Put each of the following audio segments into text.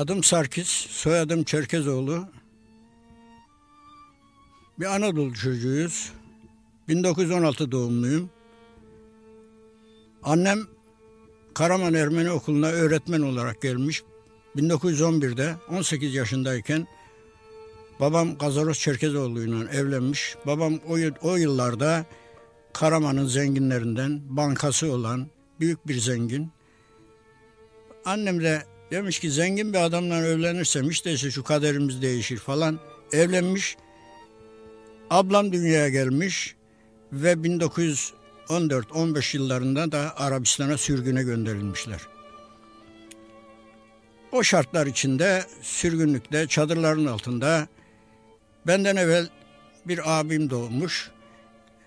Adım Sarkis, soyadım Çerkezoğlu. Bir Anadolu çocuğuyuz. 1916 doğumluyum. Annem Karaman Ermeni Okulu'na öğretmen olarak gelmiş. 1911'de 18 yaşındayken babam Gazaros Çerkezoğlu'yla evlenmiş. Babam o, o yıllarda Karaman'ın zenginlerinden bankası olan büyük bir zengin. Annem de Demiş ki zengin bir adamla evlenirsem işte şu kaderimiz değişir falan. Evlenmiş. Ablam dünyaya gelmiş ve 1914-15 yıllarında da Arabistan'a sürgüne gönderilmişler. O şartlar içinde sürgünlükte çadırların altında benden evvel bir abim doğmuş.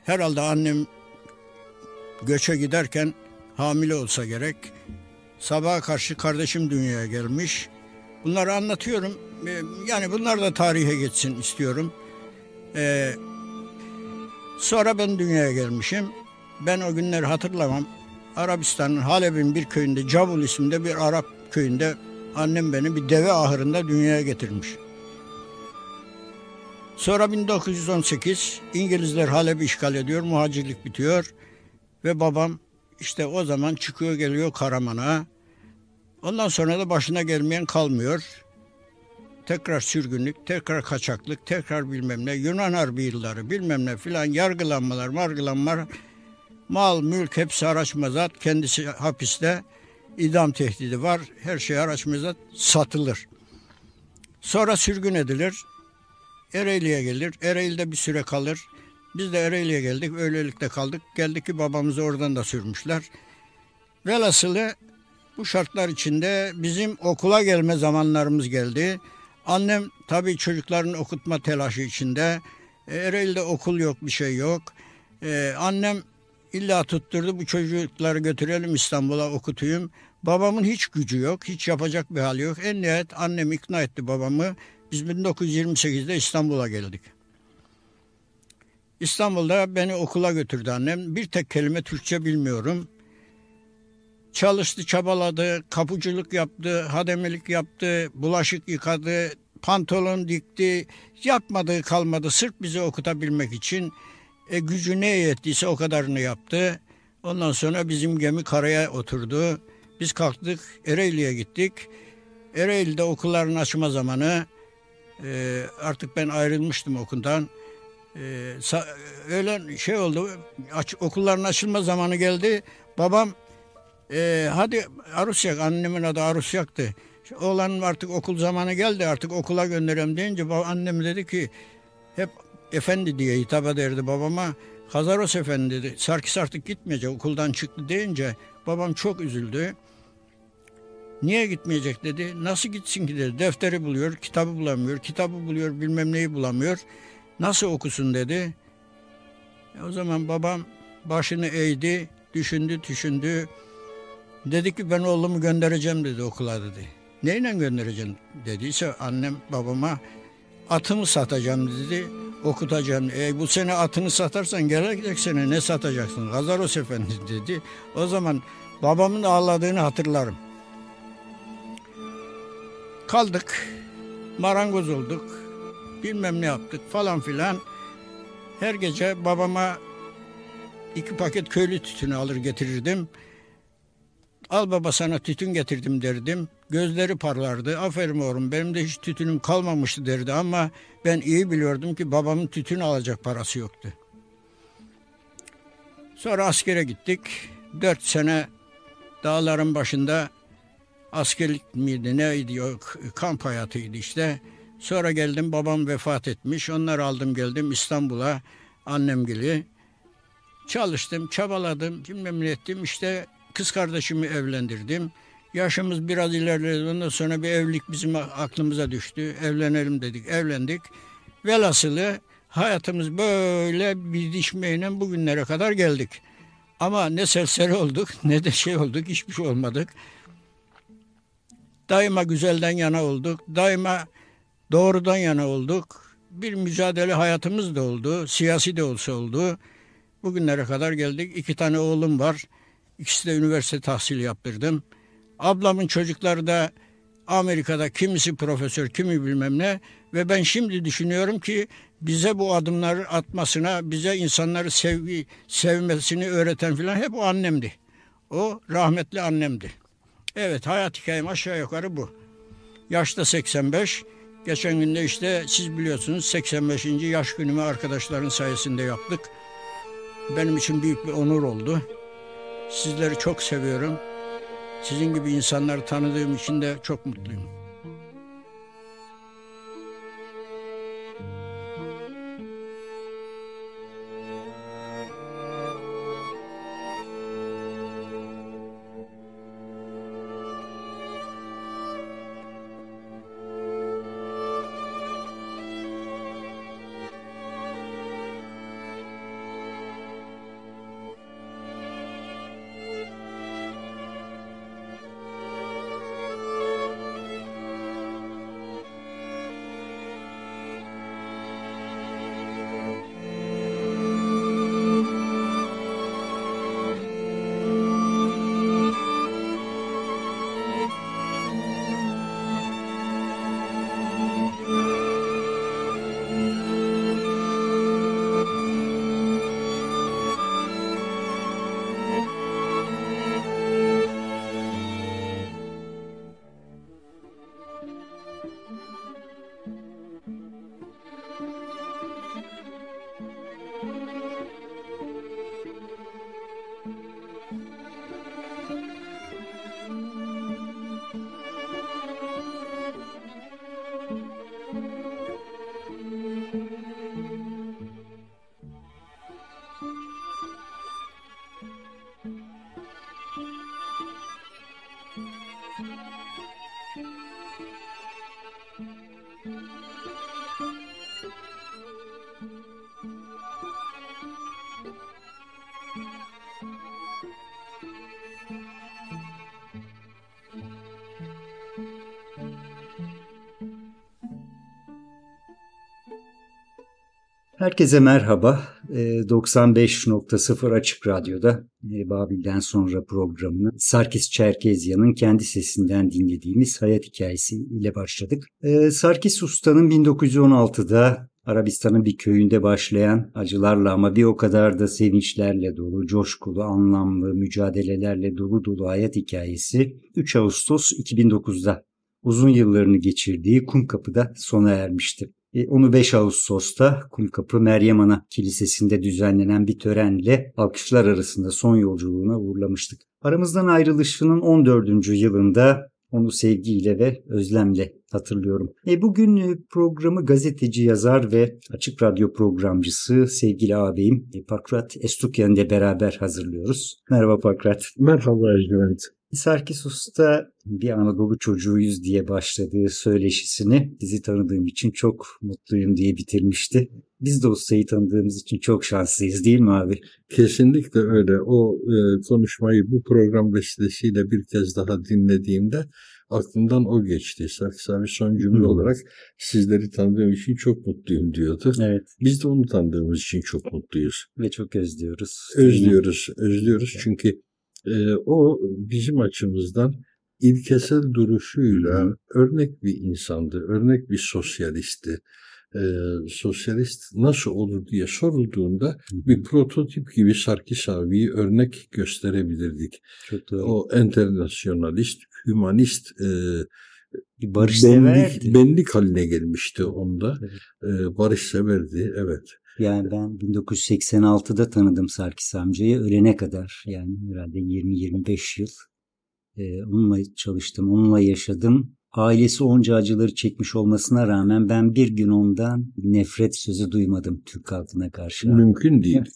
Herhalde annem göçe giderken hamile olsa gerek. Sabaha karşı kardeşim dünyaya gelmiş. Bunları anlatıyorum. Ee, yani bunlar da tarihe geçsin istiyorum. Ee, sonra ben dünyaya gelmişim. Ben o günleri hatırlamam. Arabistan'ın Halep'in bir köyünde Cabul isimde bir Arap köyünde annem beni bir deve ahırında dünyaya getirmiş. Sonra 1918 İngilizler Halep'i işgal ediyor, muhacirlik bitiyor ve babam işte o zaman çıkıyor geliyor Karaman'a. Ondan sonra da başına gelmeyen kalmıyor. Tekrar sürgünlük, tekrar kaçaklık, tekrar bilmem ne, Yunan Harbi yılları bilmem ne filan yargılanmalar, margılanmalar, mal, mülk hepsi araç mezat, kendisi hapiste, idam tehdidi var, her şey araç mezat satılır. Sonra sürgün edilir, Ereğli'ye gelir, Ereğli'de bir süre kalır. Biz de Ereğli'ye geldik, öylelikle kaldık. Geldik ki babamızı oradan da sürmüşler. Velhasılı bu şartlar içinde bizim okula gelme zamanlarımız geldi. Annem tabii çocukların okutma telaşı içinde. E, Ereğli'de okul yok, bir şey yok. Ee, annem illa tutturdu bu çocukları götürelim İstanbul'a okutayım. Babamın hiç gücü yok, hiç yapacak bir hali yok. En nihayet annem ikna etti babamı. Biz 1928'de İstanbul'a geldik. İstanbul'da beni okula götürdü annem. Bir tek kelime Türkçe bilmiyorum. Çalıştı, çabaladı, kapıcılık yaptı, hademelik yaptı, bulaşık yıkadı, pantolon dikti. Yapmadığı kalmadı sırf bizi okutabilmek için. E, gücü ne yettiyse o kadarını yaptı. Ondan sonra bizim gemi karaya oturdu. Biz kalktık, Ereğli'ye gittik. Ereğli'de okulların açma zamanı. E, artık ben ayrılmıştım okuldan. E, öyle şey oldu, aç, okulların açılma zamanı geldi. Babam e, hadi Arusyak, annemin adı Arusyak'tı. Oğlanın artık okul zamanı geldi artık okula göndereyim deyince annem dedi ki hep efendi diye hitap ederdi babama. Hazaros efendi dedi. Sarkis artık gitmeyecek okuldan çıktı deyince babam çok üzüldü. Niye gitmeyecek dedi. Nasıl gitsin ki dedi. Defteri buluyor, kitabı bulamıyor. Kitabı buluyor, bilmem neyi bulamıyor. Nasıl okusun dedi. E o zaman babam başını eğdi, düşündü, düşündü. Dedi ki ben oğlumu göndereceğim dedi okula dedi. Neyle göndereceğim dediyse annem babama atımı satacağım dedi. okutacağım. E, bu sene atını satarsan gelecek sene ne satacaksın? Gazaros Efendi dedi. O zaman babamın ağladığını hatırlarım. Kaldık. Marangoz olduk. Bilmem ne yaptık falan filan. Her gece babama iki paket köylü tütünü alır getirirdim. Al baba sana tütün getirdim derdim. Gözleri parlardı. Aferin oğlum benim de hiç tütünüm kalmamıştı derdi ama ben iyi biliyordum ki babamın tütün alacak parası yoktu. Sonra askere gittik. Dört sene dağların başında askerlik miydi neydi yok kamp hayatıydı işte. Sonra geldim babam vefat etmiş. Onları aldım geldim İstanbul'a annem gibi. Çalıştım, çabaladım, bilmem ne ettim. İşte kız kardeşimi evlendirdim. Yaşımız biraz ilerledi. Ondan sonra bir evlilik bizim aklımıza düştü. Evlenelim dedik, evlendik. Velhasılı hayatımız böyle bir bugünlere kadar geldik. Ama ne serseri olduk ne de şey olduk, hiçbir şey olmadık. Daima güzelden yana olduk. Daima doğrudan yana olduk. Bir mücadele hayatımız da oldu. Siyasi de olsa oldu. Bugünlere kadar geldik. İki tane oğlum var. İkisi de üniversite tahsil yaptırdım. Ablamın çocukları da Amerika'da kimisi profesör, kimi bilmem ne. Ve ben şimdi düşünüyorum ki bize bu adımları atmasına, bize insanları sevgi, sevmesini öğreten filan hep o annemdi. O rahmetli annemdi. Evet hayat hikayem aşağı yukarı bu. Yaşta 85. Geçen günde işte siz biliyorsunuz 85. yaş günümü arkadaşların sayesinde yaptık. Benim için büyük bir onur oldu. Sizleri çok seviyorum. Sizin gibi insanları tanıdığım için de çok mutluyum. Herkese merhaba. 95.0 ee, Açık Radyo'da e, Babil'den sonra programını Sarkis Çerkezyan'ın kendi sesinden dinlediğimiz hayat hikayesi ile başladık. Ee, Sarkis Usta'nın 1916'da Arabistan'ın bir köyünde başlayan acılarla ama bir o kadar da sevinçlerle dolu, coşkulu, anlamlı, mücadelelerle dolu dolu hayat hikayesi 3 Ağustos 2009'da uzun yıllarını geçirdiği Kumkapı'da sona ermişti. E, onu 5 Ağustos'ta Kumkapı Meryem Ana Kilisesi'nde düzenlenen bir törenle alkışlar arasında son yolculuğuna uğurlamıştık. Aramızdan ayrılışının 14. yılında onu sevgiyle ve özlemle hatırlıyorum. E bugün e, programı gazeteci, yazar ve açık radyo programcısı sevgili ağabeyim e, Pakrat Estukyan ile beraber hazırlıyoruz. Merhaba Pakrat. Merhaba Ejderhat. Sarkis Usta bir Anadolu çocuğuyuz diye başladığı söyleşisini bizi tanıdığım için çok mutluyum diye bitirmişti. Biz de ustayı tanıdığımız için çok şanslıyız değil mi abi? Kesinlikle öyle. O e, konuşmayı bu program vesilesiyle bir kez daha dinlediğimde aklımdan o geçti. Sarkis abi son cümle Hı. olarak sizleri tanıdığım için çok mutluyum diyordu. Evet Biz de onu tanıdığımız için çok mutluyuz. ve çok özlüyoruz. Özlüyoruz, özlüyoruz çünkü e, o bizim açımızdan ilkesel duruşuyla örnek bir insandı, örnek bir sosyalistti. E, sosyalist nasıl olur diye sorulduğunda bir prototip gibi Sarkis abiyi örnek gösterebilirdik. Çok doğru. O internasyonalist, hümanist e, bir barışseverdi. benlik, benlik haline gelmişti onda. Evet. E, barışseverdi, evet. Yani ben 1986'da tanıdım Sarkis amcayı ölene kadar yani herhalde 20-25 yıl e, onunla çalıştım, onunla yaşadım. Ailesi onca acıları çekmiş olmasına rağmen ben bir gün ondan nefret sözü duymadım Türk halkına karşı. Mümkün değil. Evet.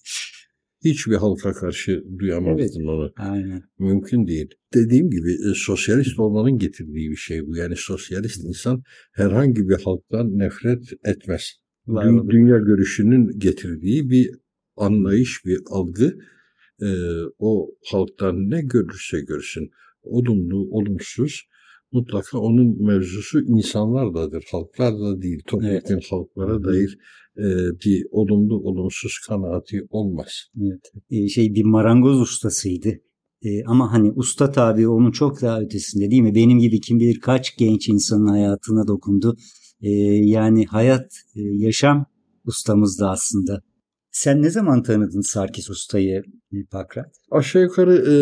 Hiçbir halka karşı duyamazdın onu. Aynen. Mümkün değil. Dediğim gibi e, sosyalist olmanın getirdiği bir şey bu. Yani sosyalist insan herhangi bir halktan nefret etmez. Dü- dünya görüşünün getirdiği bir anlayış, bir algı. e, o halktan ne görürse görsün, olumlu, olumsuz, mutlaka onun mevzusu insanlardadır, halklarla değil. Topyekun halklara Hı hı. dair e, bir olumlu, olumsuz kanaati olmaz. Evet. E, şey bir marangoz ustasıydı. E, ama hani usta tabi onun çok daha ötesinde değil mi? Benim gibi kim bilir kaç genç insanın hayatına dokundu. E, yani hayat, e, yaşam ustamızdı aslında. Sen ne zaman tanıdın Sarkis Usta'yı e, Pakrat? Aşağı yukarı e,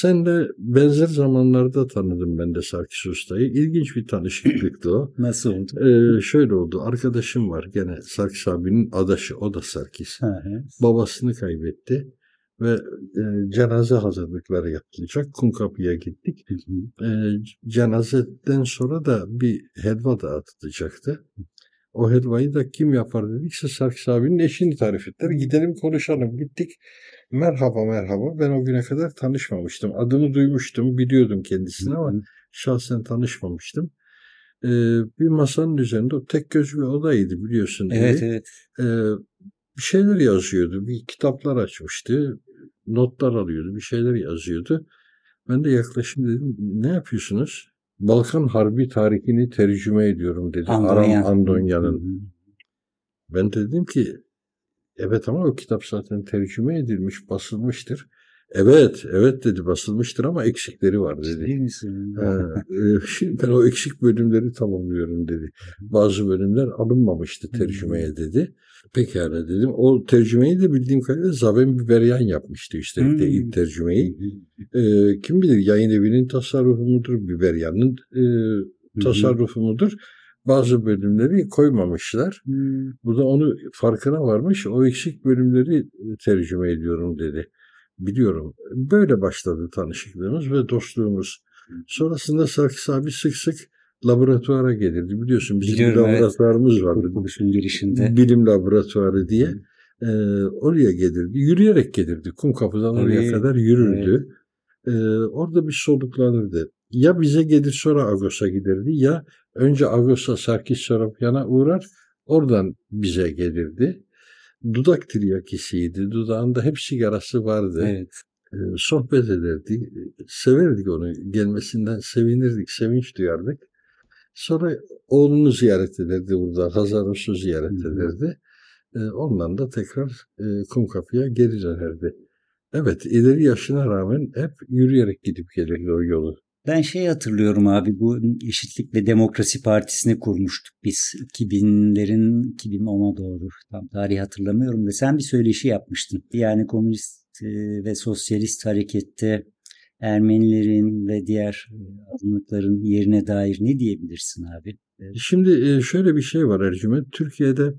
senle benzer zamanlarda tanıdım ben de Sarkis Usta'yı. İlginç bir tanışıklıktı o. Nasıl oldu? E, şöyle oldu. Arkadaşım var gene Sarkis abinin adaşı. O da Sarkis. Hı hı. Babasını kaybetti ve e, cenaze hazırlıkları yapılacak. Kumkapı'ya gittik. E, cenazeden sonra da bir helva dağıtılacaktı. O helvayı da kim yapar dedikse Sarkis abinin eşini tarif ettiler. Gidelim konuşalım. Gittik. Merhaba merhaba. Ben o güne kadar tanışmamıştım. Adını duymuştum. Biliyordum kendisini ama şahsen tanışmamıştım. Ee, bir masanın üzerinde o tek göz bir odaydı biliyorsun. evi. Evet evet. Bir şeyler yazıyordu. Bir kitaplar açmıştı. Notlar alıyordu. Bir şeyler yazıyordu. Ben de yaklaşım dedim. Ne yapıyorsunuz? Balkan Harbi tarihini tercüme ediyorum dedi. Andonyan. Aram Andonya'nın. Ben de dedim ki evet ama o kitap zaten tercüme edilmiş, basılmıştır. Evet, evet dedi basılmıştır ama eksikleri var dedi. Ciddi misin? Ha, e, şimdi ben o eksik bölümleri tamamlıyorum dedi. Bazı bölümler alınmamıştı tercümeye dedi. Pekala dedim. O tercümeyi de bildiğim kadarıyla Zaven Biberyan yapmıştı de Hmm. ilk tercümeyi. Hı hı. E, kim bilir yayın evinin tasarrufu mudur, Biberyan'ın e, tasarrufu mudur? Bazı bölümleri koymamışlar. Hı. Bu da onu farkına varmış. O eksik bölümleri tercüme ediyorum dedi. Biliyorum. Böyle başladı tanışıklığımız ve dostluğumuz. Sonrasında Sarkis abi sık sık laboratuvara gelirdi. Biliyorsun bizim bir Biliyorum, evet. laboratuvarımız vardı. Kurtuluşun girişinde. Bilim laboratuvarı diye. Ee, oraya gelirdi. Yürüyerek gelirdi. Kum kapıdan oraya Tabii, kadar yürürdü. Ee, orada bir soluklanırdı. Ya bize gelir sonra Agos'a giderdi ya önce Agos'a Sarkis Sarapyan'a uğrar oradan bize gelirdi. Dudak tiryakisiydi. Dudağında hep sigarası vardı. Evet. Ee, sohbet ederdik. Severdik onu. Gelmesinden sevinirdik. Sevinç duyardık. Sonra oğlunu ziyaret ederdi burada. Hazarus'u ziyaret ederdi. Ee, ondan da tekrar e, Kumkapı'ya geri dönerdi. Evet ileri yaşına rağmen hep yürüyerek gidip gelirdi o yolu. Ben şey hatırlıyorum abi bu Eşitlik ve Demokrasi Partisi'ni kurmuştuk biz 2000'lerin 2010'a doğru tam tarihi hatırlamıyorum da sen bir söyleşi yapmıştın. Yani komünist e, ve sosyalist harekette Ermenilerin ve diğer e, azınlıkların yerine dair ne diyebilirsin abi? Şimdi e, şöyle bir şey var Ercüment. Türkiye'de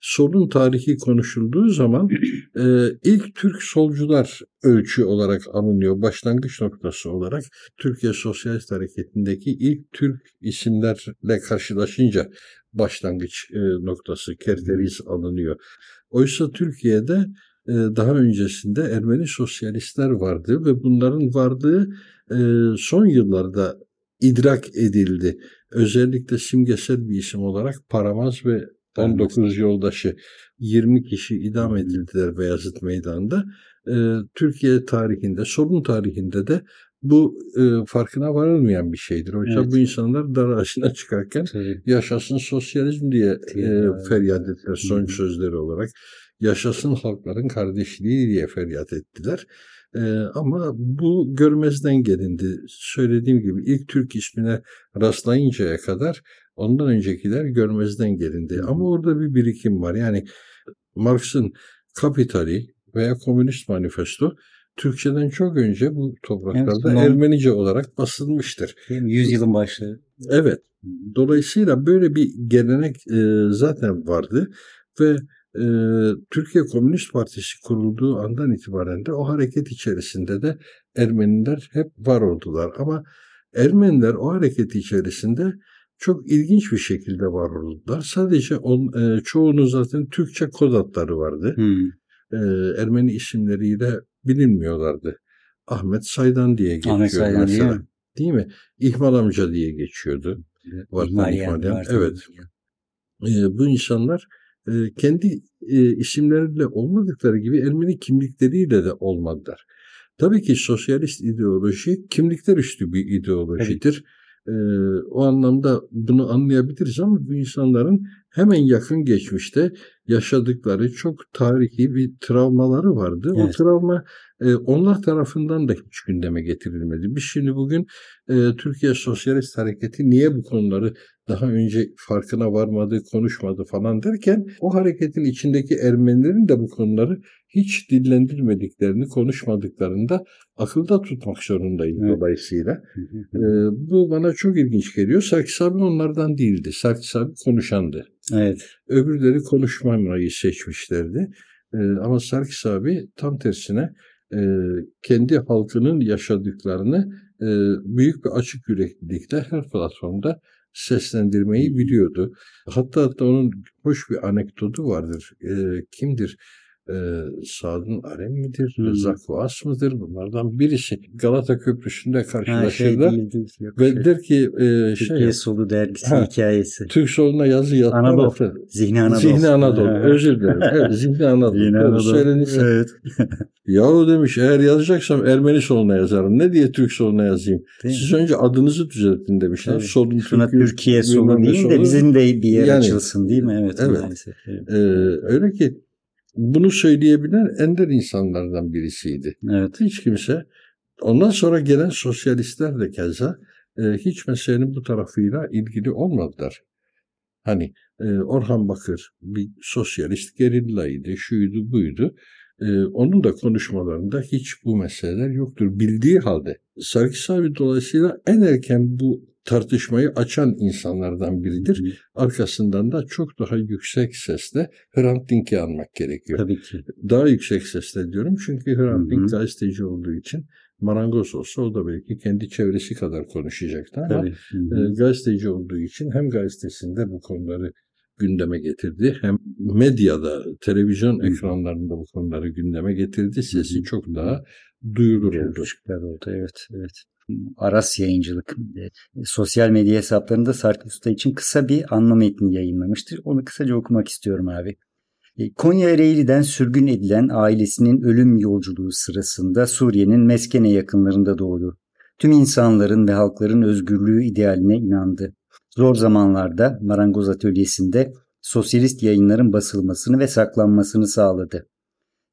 solun tarihi konuşulduğu zaman e, ilk Türk solcular ölçü olarak alınıyor. Başlangıç noktası olarak Türkiye Sosyalist Hareketi'ndeki ilk Türk isimlerle karşılaşınca başlangıç e, noktası kerteriz alınıyor. Oysa Türkiye'de e, daha öncesinde Ermeni sosyalistler vardı ve bunların varlığı e, son yıllarda idrak edildi. Özellikle simgesel bir isim olarak Paramaz ve 19 yoldaşı 20 kişi idam edildiler Beyazıt Meydanı'nda. Türkiye tarihinde, sorun tarihinde de bu e, farkına varılmayan bir şeydir. Oysa Evet. bu insanlar dar ağacına çıkarken Tabii. yaşasın sosyalizm diye e, feryat ettiler son hı. sözleri olarak. Yaşasın halkların kardeşliği diye feryat ettiler. E, ama bu görmezden gelindi. Söylediğim gibi ilk Türk ismine rastlayıncaya kadar ondan öncekiler görmezden gelindi. Ama orada bir birikim var. Yani Marx'ın Kapitali veya Komünist Manifesto Türkçeden çok önce bu topraklarda Evet, Ermenice olarak basılmıştır. Yüzyılın başları. Evet. Dolayısıyla böyle bir gelenek e, zaten vardı ve e, Türkiye Komünist Partisi kurulduğu andan itibaren de o hareket içerisinde de Ermeniler hep var oldular. Ama Ermeniler o hareket içerisinde çok ilginç bir şekilde var oldular. Sadece on, e, çoğunun zaten Türkçe kod adları vardı. Hmm. E, Ermeni isimleriyle bilinmiyorlardı. Ahmet Saydan diye geçiyor Ahmet Saydan değil mesela. mi? Değil mi? İhmal amca diye geçiyordu. Vartan İhmal evet. E, bu insanlar e, kendi e, isimleriyle olmadıkları gibi Ermeni kimlikleriyle de olmadılar. Tabii ki sosyalist ideoloji kimlikler üstü bir ideolojidir. E, o anlamda bunu anlayabiliriz ama bu insanların hemen yakın geçmişte yaşadıkları çok tarihi bir travmaları vardı. O Evet. travma e, onlar tarafından da hiç gündeme getirilmedi. Biz şimdi bugün e, Türkiye Sosyalist Hareketi niye bu konuları daha önce farkına varmadı, konuşmadı falan derken o hareketin içindeki Ermenilerin de bu konuları hiç dillendirmediklerini, konuşmadıklarını da akılda tutmak zorundayız Evet. dolayısıyla. Ee, bu bana çok ilginç geliyor. Sarkis abi onlardan değildi. Sarkis abi konuşandı. Evet. Öbürleri konuşmamayı seçmişlerdi. Ee, ama Sarkis abi tam tersine e, kendi halkının yaşadıklarını e, büyük bir açık yüreklilikle her platformda seslendirmeyi biliyordu. Hatta hatta onun hoş bir anekdotu vardır. E, kimdir? E, Sadun Arem midir? Hmm. Rıza Kuas mıdır? Bunlardan birisi. Galata Köprüsü'nde Ha, şey karşılaşırlar. değildi. Yok, ve şey. der ki e, şey, Türkiye Solu dergisi Ha. hikayesi. Türk soluna yazı yazma Anadolu. lafı. Zihni Anadolu. Zihni Anadolu. Ha. Özür dilerim. Evet, Zihni Anadolu. Zihni Anadolu. söylenirse. Evet. Yahu demiş eğer yazacaksam Ermeni soluna yazarım. Ne diye Türk soluna yazayım? Değil mi? Siz önce adınızı düzeltin demişler. Tabii. Solun Şuna Türk'ü, Türkiye solu değil de bizim de bir yer Yani, açılsın değil mi? Evet. evet. Maalesef. Evet. Ee, öyle ki bunu söyleyebilen ender insanlardan birisiydi. evet. Hiç kimse ondan sonra gelen sosyalistler de keza e, hiç meselenin bu tarafıyla ilgili olmadılar. Hani e, Orhan Bakır bir sosyalist gerillaydı, şuydu buydu. E, onun da konuşmalarında hiç bu meseleler yoktur. Bildiği halde Sarkis abi dolayısıyla en erken bu tartışmayı açan insanlardan biridir. Arkasından da çok daha yüksek sesle Hrant Dink'i anmak gerekiyor. Tabii ki. Daha yüksek sesle diyorum çünkü Hrant Dink gazeteci olduğu için marangoz olsa o da belki kendi çevresi kadar konuşacaktı ama Tabii. E, gazeteci olduğu için hem gazetesinde bu konuları gündeme getirdi hem medyada, televizyon Hı. ekranlarında bu konuları gündeme getirdi. Sesi çok daha duyulur oldu. Görüşler oldu. Evet. Evet. Aras yayıncılık e, sosyal medya hesaplarında Sarkis Usta için kısa bir anma metni yayınlamıştır. Onu kısaca okumak istiyorum abi. E, Konya Ereğli'den sürgün edilen ailesinin ölüm yolculuğu sırasında Suriye'nin Meskene yakınlarında doğdu. Tüm insanların ve halkların özgürlüğü idealine inandı. Zor zamanlarda marangoz atölyesinde sosyalist yayınların basılmasını ve saklanmasını sağladı.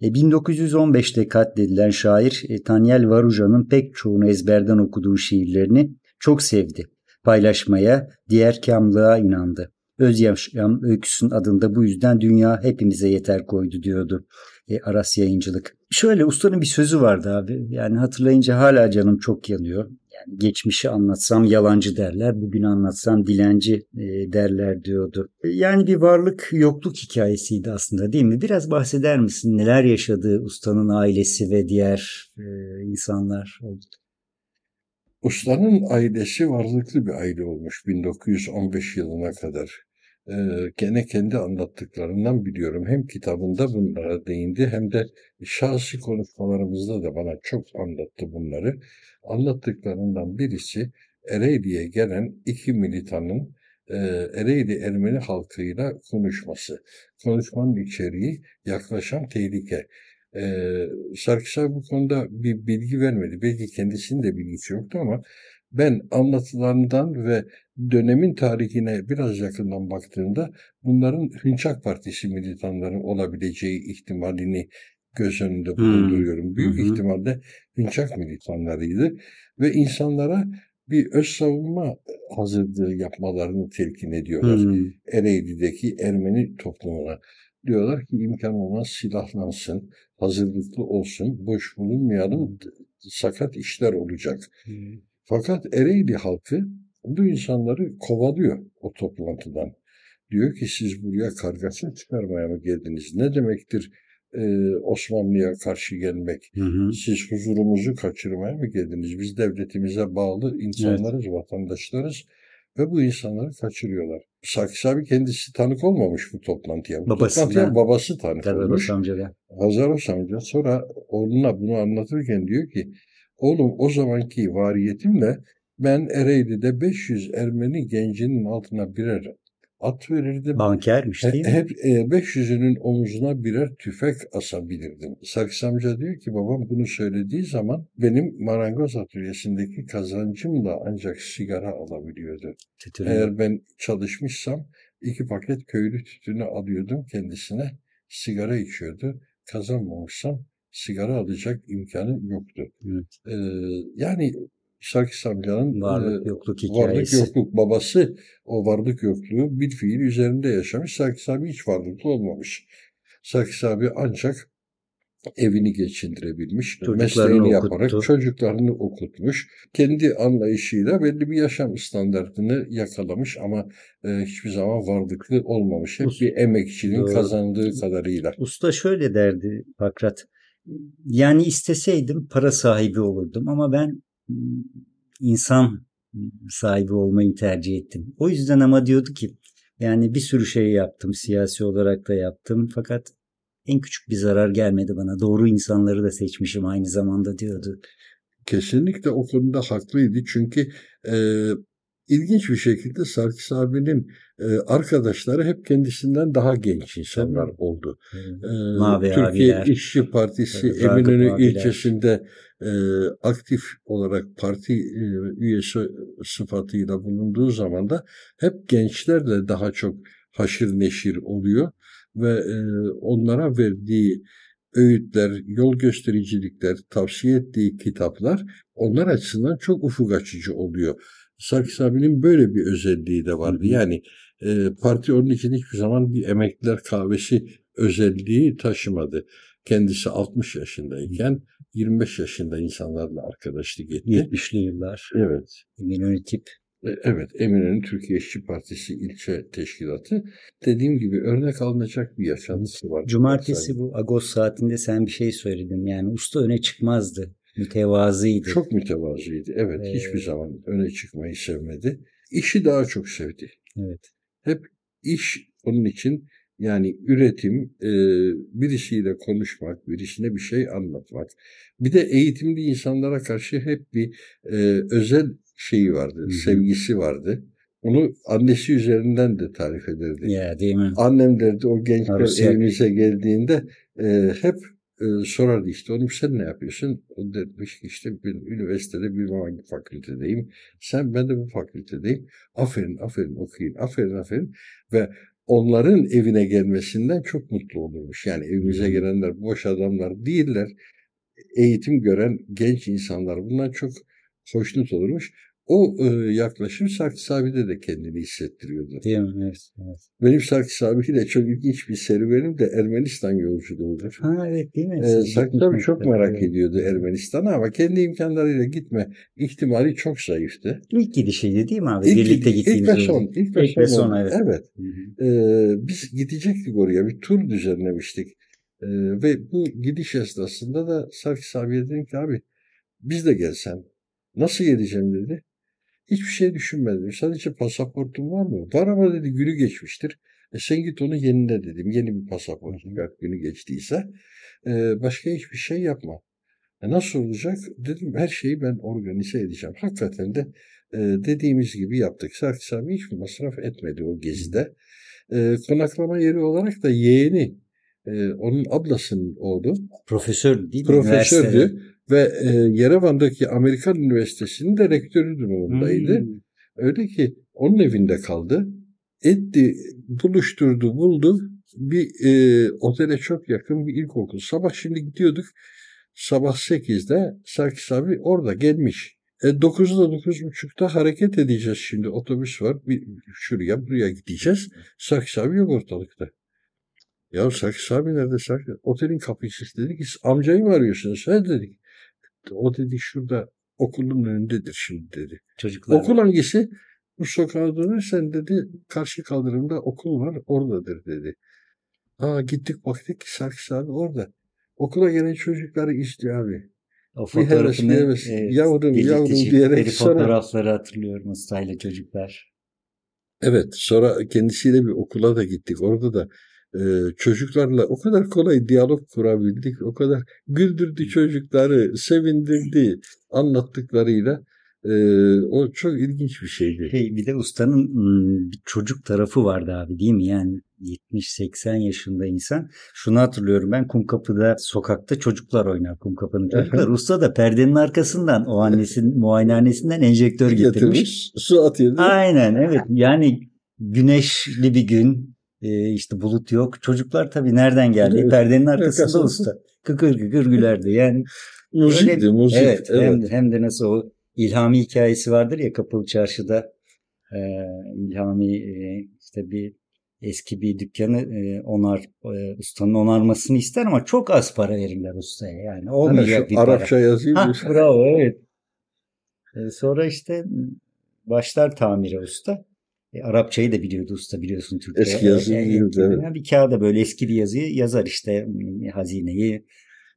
E, 1915'te katledilen şair e, Tanyel Varuja'nın pek çoğunu ezberden okuduğu şiirlerini çok sevdi. Paylaşmaya, diğer kamlığa inandı. Öz yaşam öyküsünün adında bu yüzden dünya hepimize yeter koydu diyordu e, Aras Yayıncılık. Şöyle ustanın bir sözü vardı abi. Yani hatırlayınca hala canım çok yanıyor. Geçmişi anlatsam yalancı derler, bugün anlatsam dilenci e, derler diyordu. E, Yani bir varlık yokluk hikayesiydi aslında değil mi? Biraz bahseder misin? Neler yaşadı ustanın ailesi ve diğer e, insanlar oldu? Ustanın ailesi varlıklı bir aile olmuş 1915 yılına kadar. Ee, gene kendi anlattıklarından biliyorum. Hem kitabında bunlara değindi hem de şahsi konuşmalarımızda da bana çok anlattı bunları. Anlattıklarından birisi Ereğli'ye gelen iki militanın e, Ereğli Ermeni halkıyla konuşması. Konuşmanın içeriği yaklaşan tehlike. Ee, Sarkis abi bu konuda bir bilgi vermedi. Belki kendisinin de bilgisi yoktu ama ben anlatılarından ve dönemin tarihine biraz yakından baktığımda bunların Hünçak Partisi militanları olabileceği ihtimalini göz önünde bulunduruyorum. Büyük Hı hı. ihtimalle Hünçak militanlarıydı ve insanlara bir öz savunma hazırlığı yapmalarını telkin ediyorlar. Hmm. Ereğli'deki Ermeni toplumuna. Diyorlar ki imkan olmaz silahlansın, hazırlıklı olsun, boş bulunmayalım, sakat işler olacak. Fakat Ereğli halkı bu insanları kovalıyor o toplantıdan. Diyor ki siz buraya kargaşa çıkarmaya mı geldiniz? Ne demektir e, Osmanlı'ya karşı gelmek? Hı hı. Siz huzurumuzu kaçırmaya mı geldiniz? Biz devletimize bağlı insanlarız, vatandaşlarız ve bu insanları kaçırıyorlar. Sakis abi kendisi tanık olmamış bu toplantıya. Bu Babası toplantıya da. babası tanık Tabii olmuş. Amca. Hazaros amca sonra oğluna bunu anlatırken diyor ki oğlum o zamanki variyetimle ben Ereğli'de 500 Ermeni gencinin altına birer at verirdim. Bankermiş değil mi? Hep e, 500'ünün omuzuna birer tüfek asabilirdim. Sarkis amca diyor ki babam bunu söylediği zaman benim marangoz atölyesindeki kazancımla ancak sigara alabiliyordu. Tütünü. Eğer ben çalışmışsam iki paket köylü tütünü alıyordum kendisine. Sigara içiyordu. Kazanmamışsam sigara alacak imkanı yoktu. Evet. Ee, yani Sarkis amcanın Varlık e, yokluk varlık hikayesi. yokluk babası o varlık yokluğu bir fiil üzerinde yaşamış. Sarkis abi hiç varlıklı olmamış. Sarkis abi ancak evini geçindirebilmiş. Mesleğini yaparak okuttu. çocuklarını okutmuş. Kendi anlayışıyla belli bir yaşam standartını yakalamış ama e, hiçbir zaman varlıklı olmamış. Hep Us- bir emekçinin Doğru. kazandığı kadarıyla. Usta şöyle derdi Pakrat. Yani isteseydim para sahibi olurdum ama ben insan sahibi olmayı tercih ettim. O yüzden ama diyordu ki yani bir sürü şey yaptım siyasi olarak da yaptım fakat en küçük bir zarar gelmedi bana. Doğru insanları da seçmişim aynı zamanda diyordu. Kesinlikle o konuda haklıydı. Çünkü e, ilginç bir şekilde Sarkis abinin e, arkadaşları hep kendisinden daha genç insanlar oldu. Ee, Mavi Türkiye abiler. İşçi Partisi Ragıp Eminönü abiler. ilçesinde e, aktif olarak parti e, üyesi sıfatıyla bulunduğu zaman da hep gençlerle daha çok haşır neşir oluyor ve e, onlara verdiği öğütler, yol göstericilikler, tavsiye ettiği kitaplar onlar açısından çok ufuk açıcı oluyor. Sarkis abinin böyle bir özelliği de vardı. Yani e, parti onun için hiçbir zaman bir emekliler kahvesi özelliği taşımadı. Kendisi 60 yaşındayken 25 yaşında insanlarla arkadaşlık etti. 70'li yıllar. Evet. Eminönü tip. E, Evet, Eminönü Türkiye İşçi Partisi ilçe teşkilatı. Dediğim gibi örnek alınacak bir yaşantısı var. Cumartesi bu Agos saatinde sen bir şey söyledin. Yani usta öne çıkmazdı. Mütevazıydı. Çok mütevazıydı. Evet, Ee, hiçbir zaman öne çıkmayı sevmedi. İşi daha çok sevdi. Evet. Hep iş onun için yani üretim, e, birisiyle konuşmak, birisine bir şey anlatmak. Bir de eğitimli insanlara karşı hep bir e, özel şeyi vardı, Hı hı. sevgisi vardı. Onu annesi üzerinden de tarif ederdi. Ya değil mi? Annem derdi o gençler Arusyak. evimize geldiğinde e, hep e, sorardı işte oğlum sen ne yapıyorsun? O demiş ki işte ben üniversitede bir hangi fakültedeyim. Sen ben de bu fakültedeyim. Aferin aferin okuyun aferin aferin ve onların evine gelmesinden çok mutlu olurmuş. Yani evimize gelenler boş adamlar değiller. Eğitim gören genç insanlar bundan çok hoşnut olurmuş. O e, yaklaşım Sarkis abi'de de kendini hissettiriyordu. Değil mi? Evet. evet. Benim Sarkis abiyle çok ilginç bir serüvenim de Ermenistan yolculuğudur. Ha evet değil mi? Ee, Sarkis abi çok merak Evet. ediyordu Ermenistan'a ama kendi imkanlarıyla gitme ihtimali çok zayıftı. İlk gidişiydi değil mi abi? İlk, Birlikte ilk gittiğimiz ve oldu. son. İlk ve İlk ve son. evet. evet. Hı hı. Ee, biz gidecektik oraya bir tur düzenlemiştik. Ee, ve bu gidiş esnasında da Sarkis abiye dedim ki abi biz de gelsen. Nasıl geleceğim dedi. Hiçbir şey düşünmedim. Sadece pasaportum var mı? Var ama dedi günü geçmiştir. E sen git onu yenile dedim. Yeni bir pasaport çıkart günü geçtiyse. Ee, başka hiçbir şey yapma. E nasıl olacak? Dedim her şeyi ben organize edeceğim. Hakikaten de e, dediğimiz gibi yaptık. Sarkis abi hiç masraf etmedi o gezide. E, konaklama yeri olarak da yeğeni e, onun ablasının oğlu Profesör değil mi? Profesördü ve e, Yerevan'daki Amerikan Üniversitesi'nin de rektörü durumundaydı. Hmm. Öyle ki onun evinde kaldı. Etti, buluşturdu, buldu. Bir e, otele çok yakın bir ilkokul. Sabah şimdi gidiyorduk. Sabah 8'de Sarkis abi orada gelmiş. E, 9'da 9.30'da hareket edeceğiz şimdi. Otobüs var. Bir, şuraya buraya gideceğiz. Sarkis abi yok ortalıkta. Ya Sarkis abi nerede Sarkis? Otelin kapıcısı dedi ki amcayı mı arıyorsunuz? He dedik. O dedi şurada okulun önündedir şimdi dedi. Çocuklar. Okul hangisi? Bu sokağa dönersen dedi karşı kaldırımda okul var oradadır dedi. Aa gittik baktık ki Sarkis abi orada. Okula gelen çocukları izliyor abi. O fotoğrafını heves. evet, Yavrum, yavrum diyerek sonra- fotoğrafları hatırlıyorum ustayla çocuklar. Evet sonra kendisiyle bir okula da gittik. Orada da e, çocuklarla o kadar kolay diyalog kurabildik. O kadar güldürdü çocukları, sevindirdi anlattıklarıyla. E, o çok ilginç bir şeydi. Şey, bir de ustanın bir çocuk tarafı vardı abi değil mi? Yani 70-80 yaşında insan. Şunu hatırlıyorum ben Kumkapı'da sokakta çocuklar oynar Kumkapı'nın çocuklar. Usta da perdenin arkasından o annesinin muayenehanesinden enjektör getirmiş. Getirmiş, su atıyordu. Aynen evet yani güneşli bir gün e, işte bulut yok. Çocuklar tabii nereden geldi? Evet. Perdenin arkasında Arkasında. usta. Kıkır kıkır gülerdi. Yani Müzikti, Öyle- müzik. Evet, evet. Hem, de, hem de nasıl o İlhami hikayesi vardır ya Kapalı Çarşıda e, İlhami e, işte bir eski bir dükkanı e, onar e, ustanın onarmasını ister ama çok az para verirler ustaya yani olmayacak şu bir para. Arapça yazayım. Ha, bravo evet. E, sonra işte başlar tamire usta. E, Arapçayı da biliyordu usta biliyorsun Türkçe. Eski yazıyı E, e, biliyordu, e, evet. Bir kağıda böyle eski bir yazıyı yazar işte e, hazineyi.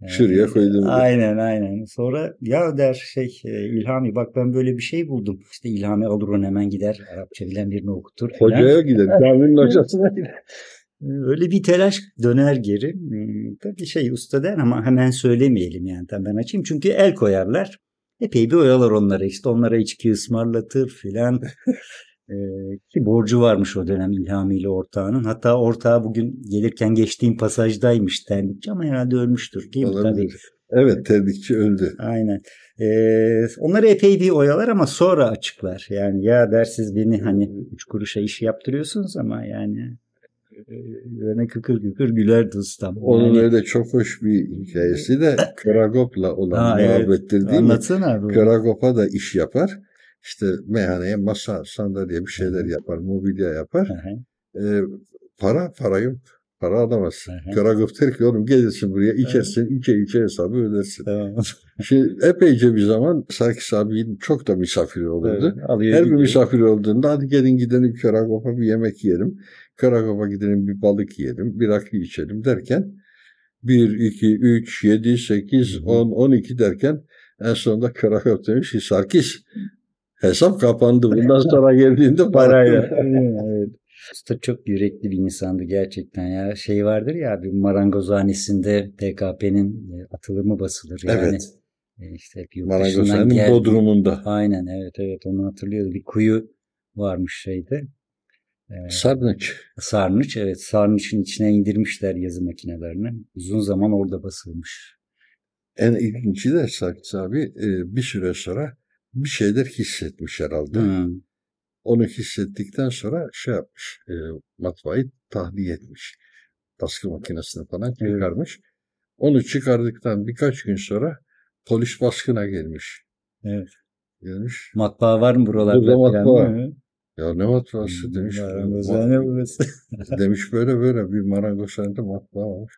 e, Şuraya koydum. Aynen aynen. Sonra ya der şey e, İlhami bak ben böyle bir şey buldum. İşte İlhami alır onu hemen gider. Arapça bilen birini okutur. Hocaya gidelim. Caminin hocasına gidelim. Öyle bir telaş döner geri. Tabii şey usta der ama hemen söylemeyelim yani. Tamam ben açayım. Çünkü el koyarlar. Epey bir oyalar onları. İşte onlara içki ısmarlatır filan. Ee, ki borcu varmış o dönem İlhami ile ortağının. Hatta ortağı bugün gelirken geçtiğim pasajdaymış terlikçi ama herhalde ölmüştür değil mi? Tabii. Evet terdikçi öldü. Aynen. Ee, onları epey bir oyalar ama sonra açıklar. Yani ya der siz beni hani üç kuruşa iş yaptırıyorsunuz ama yani e, öyle kıkır kıkır gülerdi ustam. Onun Yani- öyle çok hoş bir hikayesi de Kragop'la olan evet. muhabbettir değil mi? Anlatsana abi. Kragop'a da iş yapar. İşte meyhaneye masa, sandalye bir şeyler yapar, mobilya yapar. Ee, para, para yok. Para alamazsın. Kragop der ki oğlum gelirsin buraya içersin, içe içe hesabı ödersin. Şimdi epeyce bir zaman Sarkis abinin çok da misafiri olurdu. Evet, Her bir misafir olduğunda hadi gelin gidelim Karagop'a bir yemek yiyelim. Karagop'a gidelim bir balık yiyelim, bir rakı içelim derken 1, 2, 3, 7, 8, 10, 12 derken en sonunda Karagop demiş ki Sarkis hesap kapandı. Bundan sonra geldiğinde Parayla. evet. Usta çok yürekli bir insandı gerçekten ya. Şey vardır ya bir marangozhanesinde PKP'nin e, atılımı basılır. Yani Evet. e, işte dışından Marangozhane'nin bodrumunda. Aynen evet evet onu hatırlıyorum. Bir kuyu varmış şeyde. Ee, Sarnıç. Sarnıç evet Sarnıç'ın içine indirmişler yazı makinelerini. Uzun zaman orada basılmış. En ilginci de Sarkis abi e, bir süre sonra bir şeyler hissetmiş herhalde. Hı. Onu hissettikten sonra şey yapmış, e, matbaayı tahliye etmiş. Baskı makinesini falan Evet. çıkarmış. Onu çıkardıktan birkaç gün sonra polis baskına gelmiş. Evet. Gelmiş. Matbaa var mı buralarda? Burada matbaa. mi? Ya ne matbaası demiş. Marangozhane burası. demiş böyle böyle bir marangozhanede matbaa varmış.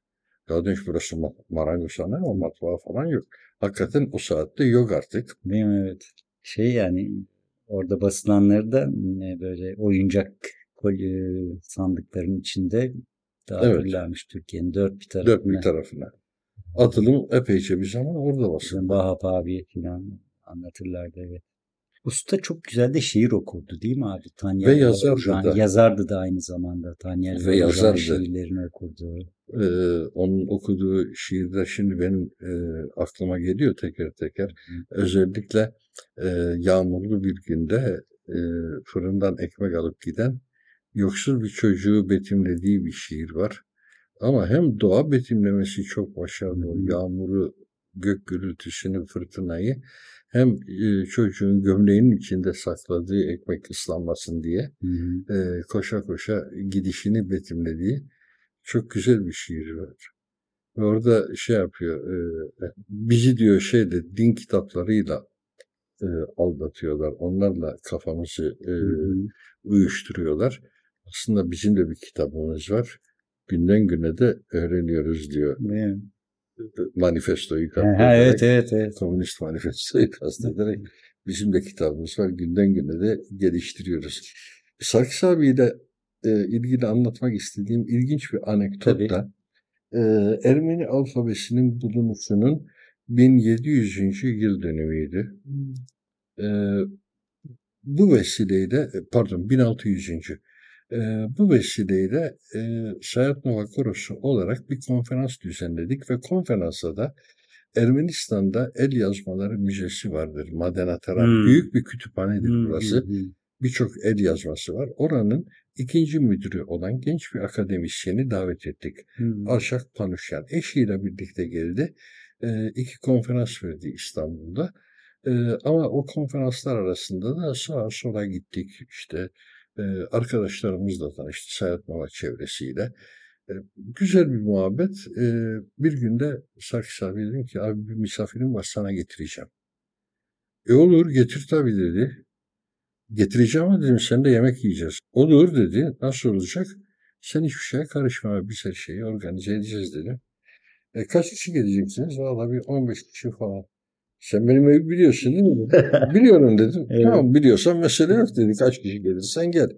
Ya demiş burası ma- marangozhane ama matbaa falan yok. Hakikaten o saatte yok artık. Değil mi? Evet. Şey yani orada basılanları da e, böyle oyuncak kol- sandıkların içinde dağıtırlarmış Türkiye'nin dört bir tarafına. Dört bir tarafına. Atılım epeyce bir zaman orada basın. Bizim Vahap abi falan anlatırlardı evet. Usta çok güzel de şiir okurdu değil mi abi? Tanyel Ve yazardı Babacan da. Yazardı da aynı zamanda. Tanyel Ve yazardı. şiirlerini okurdu. Ee, onun okuduğu şiirler şimdi benim e, aklıma geliyor teker teker. Özellikle e, yağmurlu bir günde e, fırından ekmek alıp giden yoksul bir çocuğu betimlediği bir şiir var. Ama hem doğa betimlemesi çok başarılı. Hı hı. yağmuru, gök gürültüsünü, fırtınayı hem e, çocuğun gömleğinin içinde sakladığı ekmek ıslanmasın diye Hı hı. e, koşa koşa gidişini betimlediği çok güzel bir şiir var. Ve orada şey yapıyor, e, bizi diyor şeyde din kitaplarıyla e, aldatıyorlar. Onlarla kafamızı e, uyuşturuyorlar. Aslında bizim de bir kitabımız var. Günden güne de öğreniyoruz diyor. Mi? Manifestoyu kastederek, ha, evet evet evet. komünist manifestoyu kastederek bizim de kitabımız var. Günden güne de geliştiriyoruz. Sarkis abiyle e, ilgili anlatmak istediğim ilginç bir anekdot Tabii. da e, Ermeni alfabesinin bulunuşunun 1700. yıl dönümüydü. E, bu vesileyle e, pardon 1600. E, bu vesileyle e, Sayat Nova Korosu olarak bir konferans düzenledik ve konferansta da Ermenistan'da el yazmaları müzesi vardır. Madenatara. Hmm. Büyük bir kütüphanedir Hı, burası. hı, hı. Birçok el yazması var. Oranın ikinci müdürü olan genç bir akademisyeni davet ettik. Hı. Arşak Panuşyan eşiyle birlikte geldi. E, iki konferans verdi İstanbul'da. E, ama o konferanslar arasında da sağa sola gittik. İşte arkadaşlarımızla tanıştık Sayat Nova çevresiyle. Güzel bir muhabbet. Bir günde Sarkis abi dedim ki abi bir misafirim var sana getireceğim. E olur getir tabii dedi. Getireceğim ama dedim sen de yemek yiyeceğiz. Olur dedi. Nasıl olacak? Sen hiçbir şeye karışma. Biz her şeyi organize edeceğiz dedi. E, kaç kişi geleceksiniz? Valla bir 15 kişi falan. Sen benim evi biliyorsun değil mi? Biliyorum dedim. Evet. Tamam biliyorsan mesele yok dedi. Kaç kişi gelirsen gel.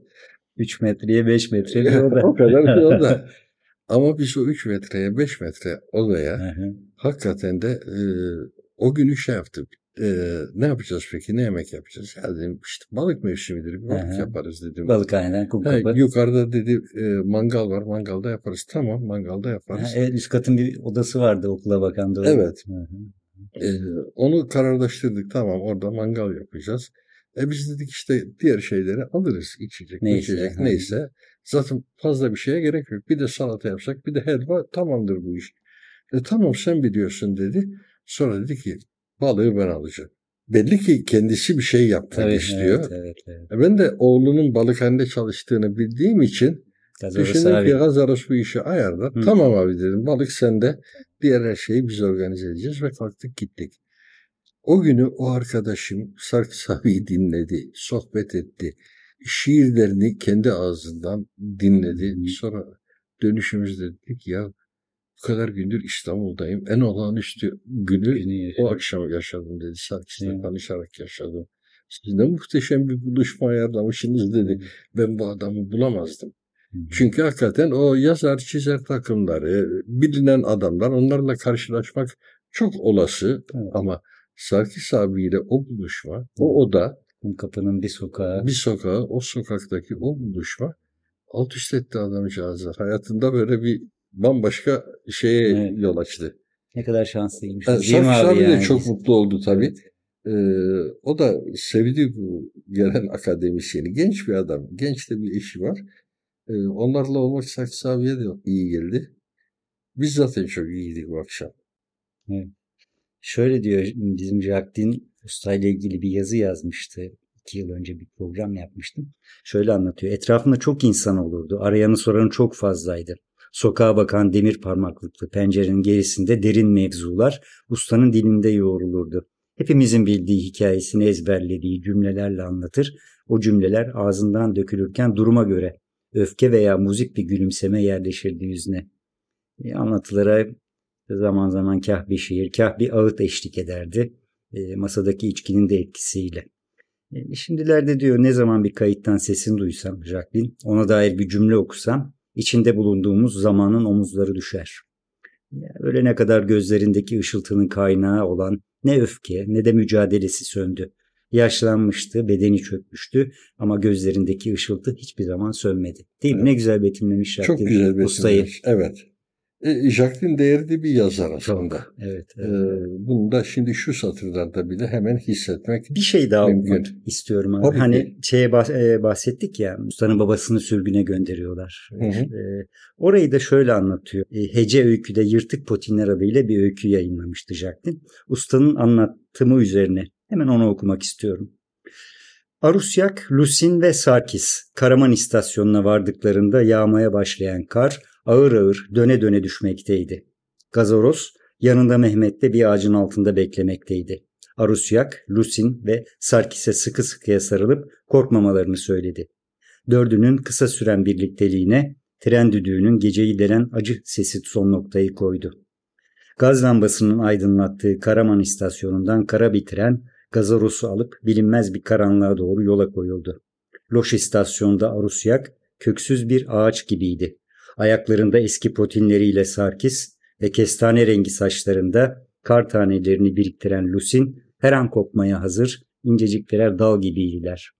3 metreye 5 metre bir oda. o kadar bir oda. Ama biz o 3 metreye 5 metre odaya hakikaten de e, o günü şey yaptık. E, ne yapacağız peki? Ne yemek yapacağız? Ya dedim işte balık mevsimidir. Balık hı. yaparız dedim. Balıkhaneden kum Ha, yukarıda dedi e, mangal var. Mangalda yaparız. Tamam mangalda Ha, yaparız. evet üst katın bir odası vardı okula bakan doğru. Evet. Hı hı. E, onu kararlaştırdık. Tamam orada mangal yapacağız. E biz dedik işte diğer şeyleri alırız. içecek, Neyse, içecek hı. neyse. Zaten fazla bir şeye gerek yok. Bir de salata yapsak bir de helva tamamdır bu iş. E tamam sen biliyorsun dedi. Sonra dedi ki balığı ben alacağım. Belli ki kendisi bir şey yapmak Tabii, istiyor. Evet, evet, evet. E Ben de oğlunun balıkhanede çalıştığını bildiğim için düşündüm ki Gazaros bu işi ayarlar. Hı. Tamam abi dedim balık sende. Diğer her şeyi biz organize edeceğiz ve kalktık gittik. O günü o arkadaşım Sarkis abiyi dinledi, sohbet etti. Şiirlerini kendi ağzından dinledi. Hı. Sonra dönüşümüzde dedik ya bu kadar gündür İstanbul'dayım. En olağanüstü günü o akşam yaşadım dedi. Sarkis'le tanışarak yaşadım. Siz ne muhteşem bir buluşma ayarlamışsınız dedi. Ben bu adamı bulamazdım. Çünkü hakikaten o yazar çizer takımları, bilinen adamlar onlarla karşılaşmak çok olası Evet. ama Sarkis abiyle o buluşma, o oda, kapının bir sokağı. bir sokağı, o sokaktaki o buluşma alt üst etti adamcağızı. Hayatında böyle bir bambaşka şeye Evet. yol açtı. Ne kadar şanslıymış. Yani Sarkis abi, yani? de çok mutlu oldu tabii. Evet. Ee, o da sevdi bu gelen akademisyeni. Genç bir adam. Genç de bir eşi var. Ee, onlarla olmak Sarkis abiye de iyi geldi. Biz zaten çok iyiydik bu akşam. Şöyle diyor bizim Jacqueline Usta ile ilgili bir yazı yazmıştı. İki yıl önce bir program yapmıştım. Şöyle anlatıyor. Etrafında çok insan olurdu. Arayanı soranı çok fazlaydı. Sokağa bakan demir parmaklıklı pencerenin gerisinde derin mevzular ustanın dilinde yoğrulurdu. Hepimizin bildiği hikayesini ezberlediği cümlelerle anlatır. O cümleler ağzından dökülürken duruma göre öfke veya muzik bir gülümseme yerleşirdi yüzüne. E, anlatılara zaman zaman kah bir şiir, kah bir ağıt eşlik ederdi. E, masadaki içkinin de etkisiyle. E, şimdilerde diyor ne zaman bir kayıttan sesini duysam Jacqueline, ona dair bir cümle okusam içinde bulunduğumuz zamanın omuzları düşer. Ya, ölene kadar gözlerindeki ışıltının kaynağı olan ne öfke ne de mücadelesi söndü. Yaşlanmıştı, bedeni çökmüştü ama gözlerindeki ışıltı hiçbir zaman sönmedi. Değil mi? Evet. Ne güzel betimlemiş Çok Jacqueline güzel bir ustayı. Evet. E, Jacqueline değerli bir yazar aslında. Evet. E, evet. bunu da şimdi şu satırlarda bile hemen hissetmek Bir şey daha Mümkün. istiyorum abi. Tabii ki. hani şeye e, bahsettik ya ustanın babasını sürgüne gönderiyorlar. Hı hı. E, orayı da şöyle anlatıyor. E, Hece Öykü'de Yırtık Potinler adıyla bir öykü yayınlamıştı Jacqueline. Ustanın anlatımı üzerine hemen onu okumak istiyorum. Arusyak, Lusin ve Sarkis Karaman istasyonuna vardıklarında yağmaya başlayan kar ağır ağır döne döne düşmekteydi. Gazoros yanında Mehmet'te bir ağacın altında beklemekteydi. Arusyak, Lusin ve Sarkis'e sıkı sıkıya sarılıp korkmamalarını söyledi. Dördünün kısa süren birlikteliğine tren düdüğünün geceyi delen acı sesi son noktayı koydu. Gaz lambasının aydınlattığı Karaman istasyonundan kara bir tren Gazaros'u alıp bilinmez bir karanlığa doğru yola koyuldu. Loş istasyonda Arusyak köksüz bir ağaç gibiydi. Ayaklarında eski potinleriyle Sarkis ve kestane rengi saçlarında kar tanelerini biriktiren Lusin her an kopmaya hazır incecik birer dal gibiydiler.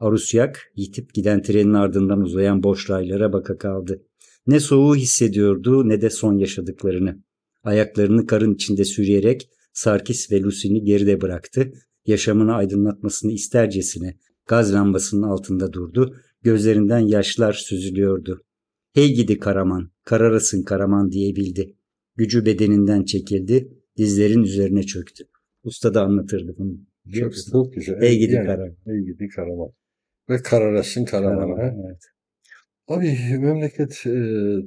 Arusyak yitip giden trenin ardından uzayan boş raylara baka kaldı. Ne soğuğu hissediyordu ne de son yaşadıklarını. Ayaklarını karın içinde sürüyerek Sarkis ve Lusin'i geride bıraktı. Yaşamını aydınlatmasını istercesine gaz lambasının altında durdu. Gözlerinden yaşlar süzülüyordu. Hey gidi Karaman, kararasın Karaman diyebildi. Gücü bedeninden çekildi, dizlerin üzerine çöktü. Usta da anlatırdı bunu. Çok, çok güzel. Ey gidi Yani, Karaman. Ey gidi Karaman. Ve kararasın Karaman. ha. Evet. Abi memleket e,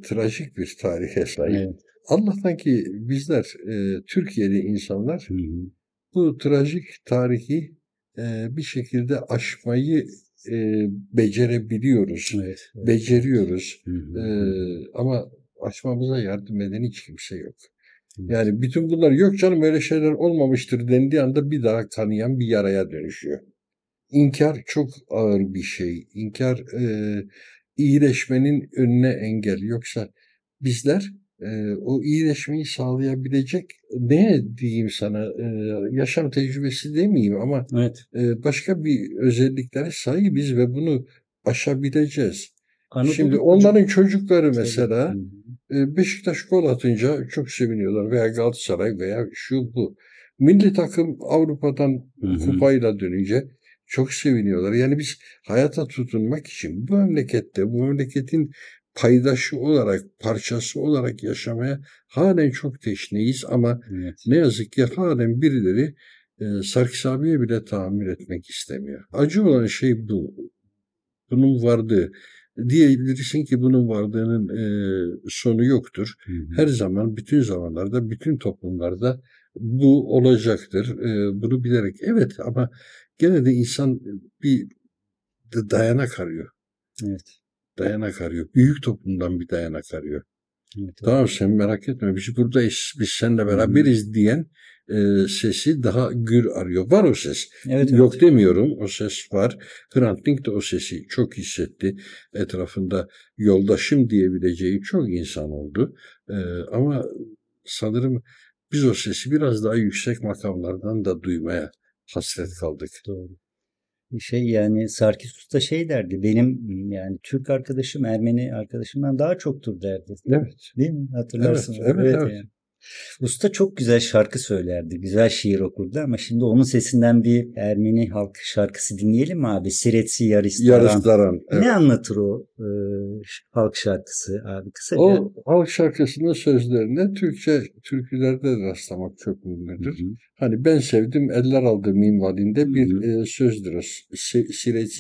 trajik bir tarihe sahip. Evet. Allah'tan ki bizler e, Türkiye'li insanlar Hı hı. Bu trajik tarihi e, bir şekilde aşmayı e, becerebiliyoruz. Evet. evet. Beceriyoruz. Hı hı. E, ama aşmamıza yardım eden hiç kimse yok. Yani bütün bunlar yok canım öyle şeyler olmamıştır dendiği anda bir daha kanayan bir yaraya dönüşüyor. İnkar çok ağır bir şey. İnkar e, iyileşmenin önüne engel. Yoksa bizler e, o iyileşmeyi sağlayabilecek ne diyeyim sana e, yaşam tecrübesi demeyeyim ama Evet. e, başka bir özelliklere sahibiz ve bunu aşabileceğiz. Anadolu Şimdi onların çocukları mesela e, Beşiktaş gol atınca çok seviniyorlar veya Galatasaray veya şu bu. Milli takım Avrupa'dan Hı hı. kupayla dönünce çok seviniyorlar. Yani biz hayata tutunmak için bu memlekette, bu memleketin paydaşı olarak, parçası olarak yaşamaya halen çok teşneyiz ama Evet. ne yazık ki halen birileri e, Sarkis abiye bile tahammül etmek istemiyor. Acı olan şey bu. Bunun varlığı. Diyebilirsin ki bunun varlığının e, sonu yoktur. Hı hı. Her zaman, bütün zamanlarda, bütün toplumlarda bu olacaktır. E, bunu bilerek. Evet ama gene de insan bir dayanak arıyor. Evet. Dayanak arıyor. Büyük toplumdan bir dayanak arıyor. Evet. Tamam sen merak etme biz buradayız, biz seninle beraberiz diyen e, sesi daha gür arıyor. Var o ses. Evet, Yok evet. demiyorum o ses var. Hrant Dink de o sesi çok hissetti. Etrafında yoldaşım diyebileceği çok insan oldu. E, ama sanırım biz o sesi biraz daha yüksek makamlardan da duymaya hasret kaldık. Doğru. Şey yani Sarkis Usta şey derdi. Benim yani Türk arkadaşım Ermeni arkadaşımdan daha çoktur derdi. Evet. Değil mi? Hatırlarsın. Evet, evet, evet. yani. Usta çok güzel şarkı söylerdi. Güzel şiir okurdu ama şimdi onun sesinden bir Ermeni halk şarkısı dinleyelim mi abi? Siretsi Yaristaran. Yarıstaran. Evet. Ne anlatır o e, halk şarkısı abi? Kısaca. O halk şarkısının sözlerine Türkçe türkülerde de rastlamak çok mümkündür. Hı hı. Hani ben sevdim eller aldı minvalinde bir Hı hı. e, sözdür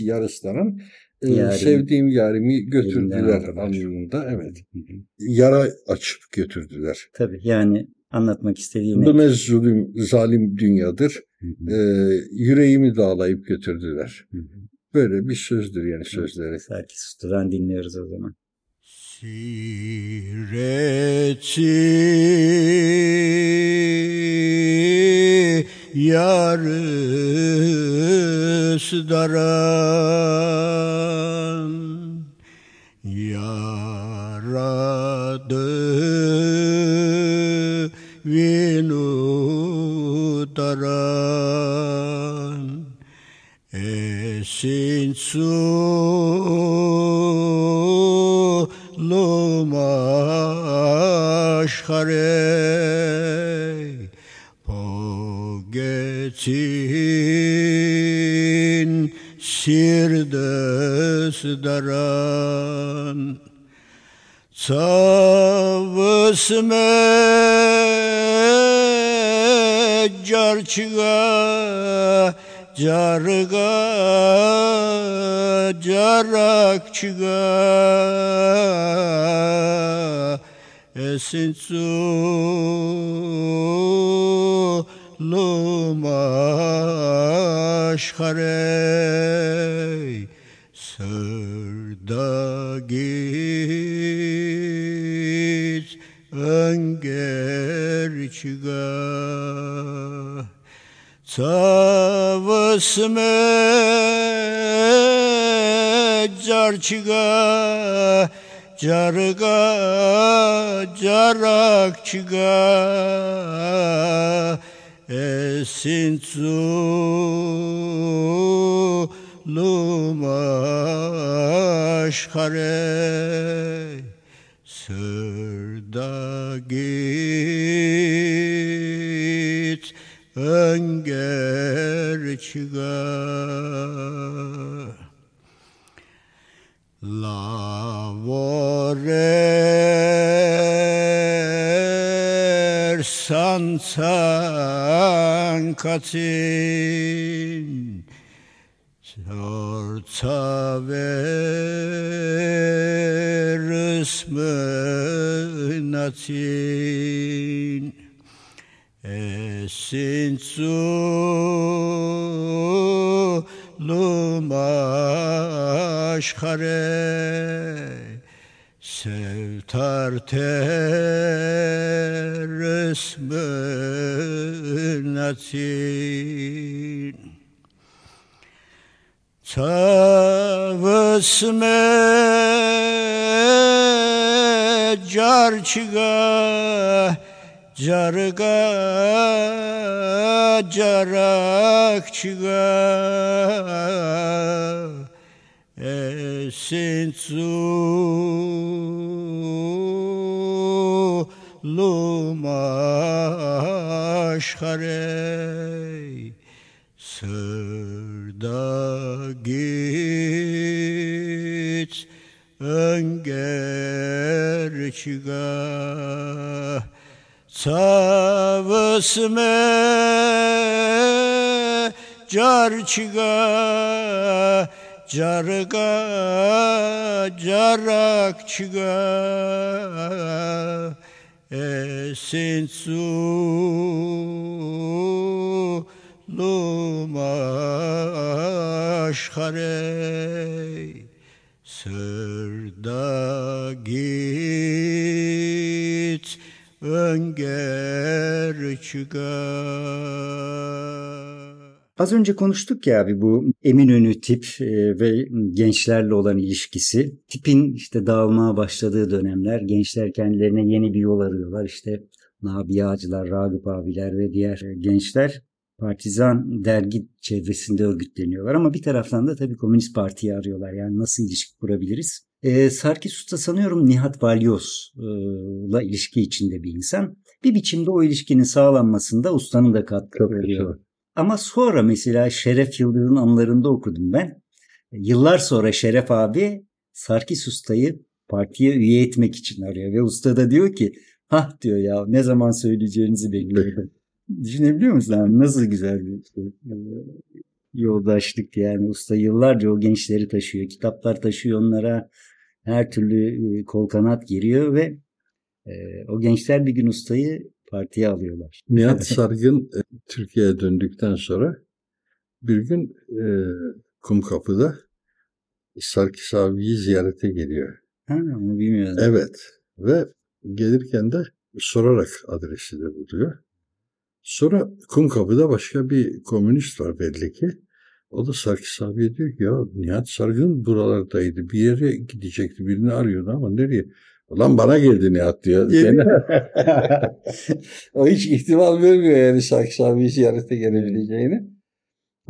yarıslanan e, Yarim sevdiğim yarimi götürdüler anlamında evet. Yara açıp götürdüler. Tabii yani anlatmak istediğim Bu ne zulüm, zalim dünyadır. Hı hı. E, yüreğimi dağlayıp götürdüler. Hı hı. Böyle bir sözdür yani sözleri. Sarkis Usta'dan dinliyoruz o zaman. Sireci yarısı daran yaradı vinu taran esin su luma aşkare Pogetin sirdes daran Savısme carçıga carga carakçıga esin su lumaşkare sırda git önger çıga Savısme carçıga carga carakçıga. Esin su lumaşkare sırda git önger çıga. Lavorer sansan katin Sorta ver ısmınatin Esin su lumaşkare Sevtar ter ısmınatin Tavısme carçıga carga carakçıga esin su lumaşkare sırda git önger Savısme carçıga carga carakçıga esin su lumaşkare sırda git önger çıkar. Az önce konuştuk ya abi bu Eminönü tip e, ve gençlerle olan ilişkisi. Tipin işte dağılmaya başladığı dönemler gençler kendilerine yeni bir yol arıyorlar. İşte Nabi Ağacılar, Ragıp abiler ve diğer gençler partizan dergi çevresinde örgütleniyorlar. Ama bir taraftan da tabii Komünist Parti'yi arıyorlar. Yani nasıl ilişki kurabiliriz? Ee, Sarkis Usta sanıyorum Nihat Balyoz'la ilişki içinde bir insan. Bir biçimde o ilişkinin sağlanmasında ustanın da katkı veriyor. Ama sonra mesela Şeref Yıldız'ın anılarında okudum ben. Yıllar sonra Şeref abi Sarkis Usta'yı partiye üye etmek için arıyor. Ve usta da diyor ki hah diyor ya ne zaman söyleyeceğinizi bekliyordum. Düşünebiliyor musun? Yani nasıl güzel bir şey. yoldaşlık yani. Usta yıllarca o gençleri taşıyor. Kitaplar taşıyor onlara. Her türlü kol kanat giriyor ve e, o gençler bir gün ustayı partiye alıyorlar. Nihat Sargın Türkiye'ye döndükten sonra bir gün e, Kumkapı'da Sarkis abiyi ziyarete geliyor. Ha, onu bilmiyorum. Evet ve gelirken de sorarak adresi de buluyor. Sonra Kumkapı'da başka bir komünist var belli ki. O da Sarkis abiye diyor ki ya Nihat Sargın buralardaydı. Bir yere gidecekti. Birini arıyordu ama nereye? Ulan bana geldi Nihat diyor. o hiç ihtimal vermiyor yani Sarkis abiyi ziyarete gelebileceğini.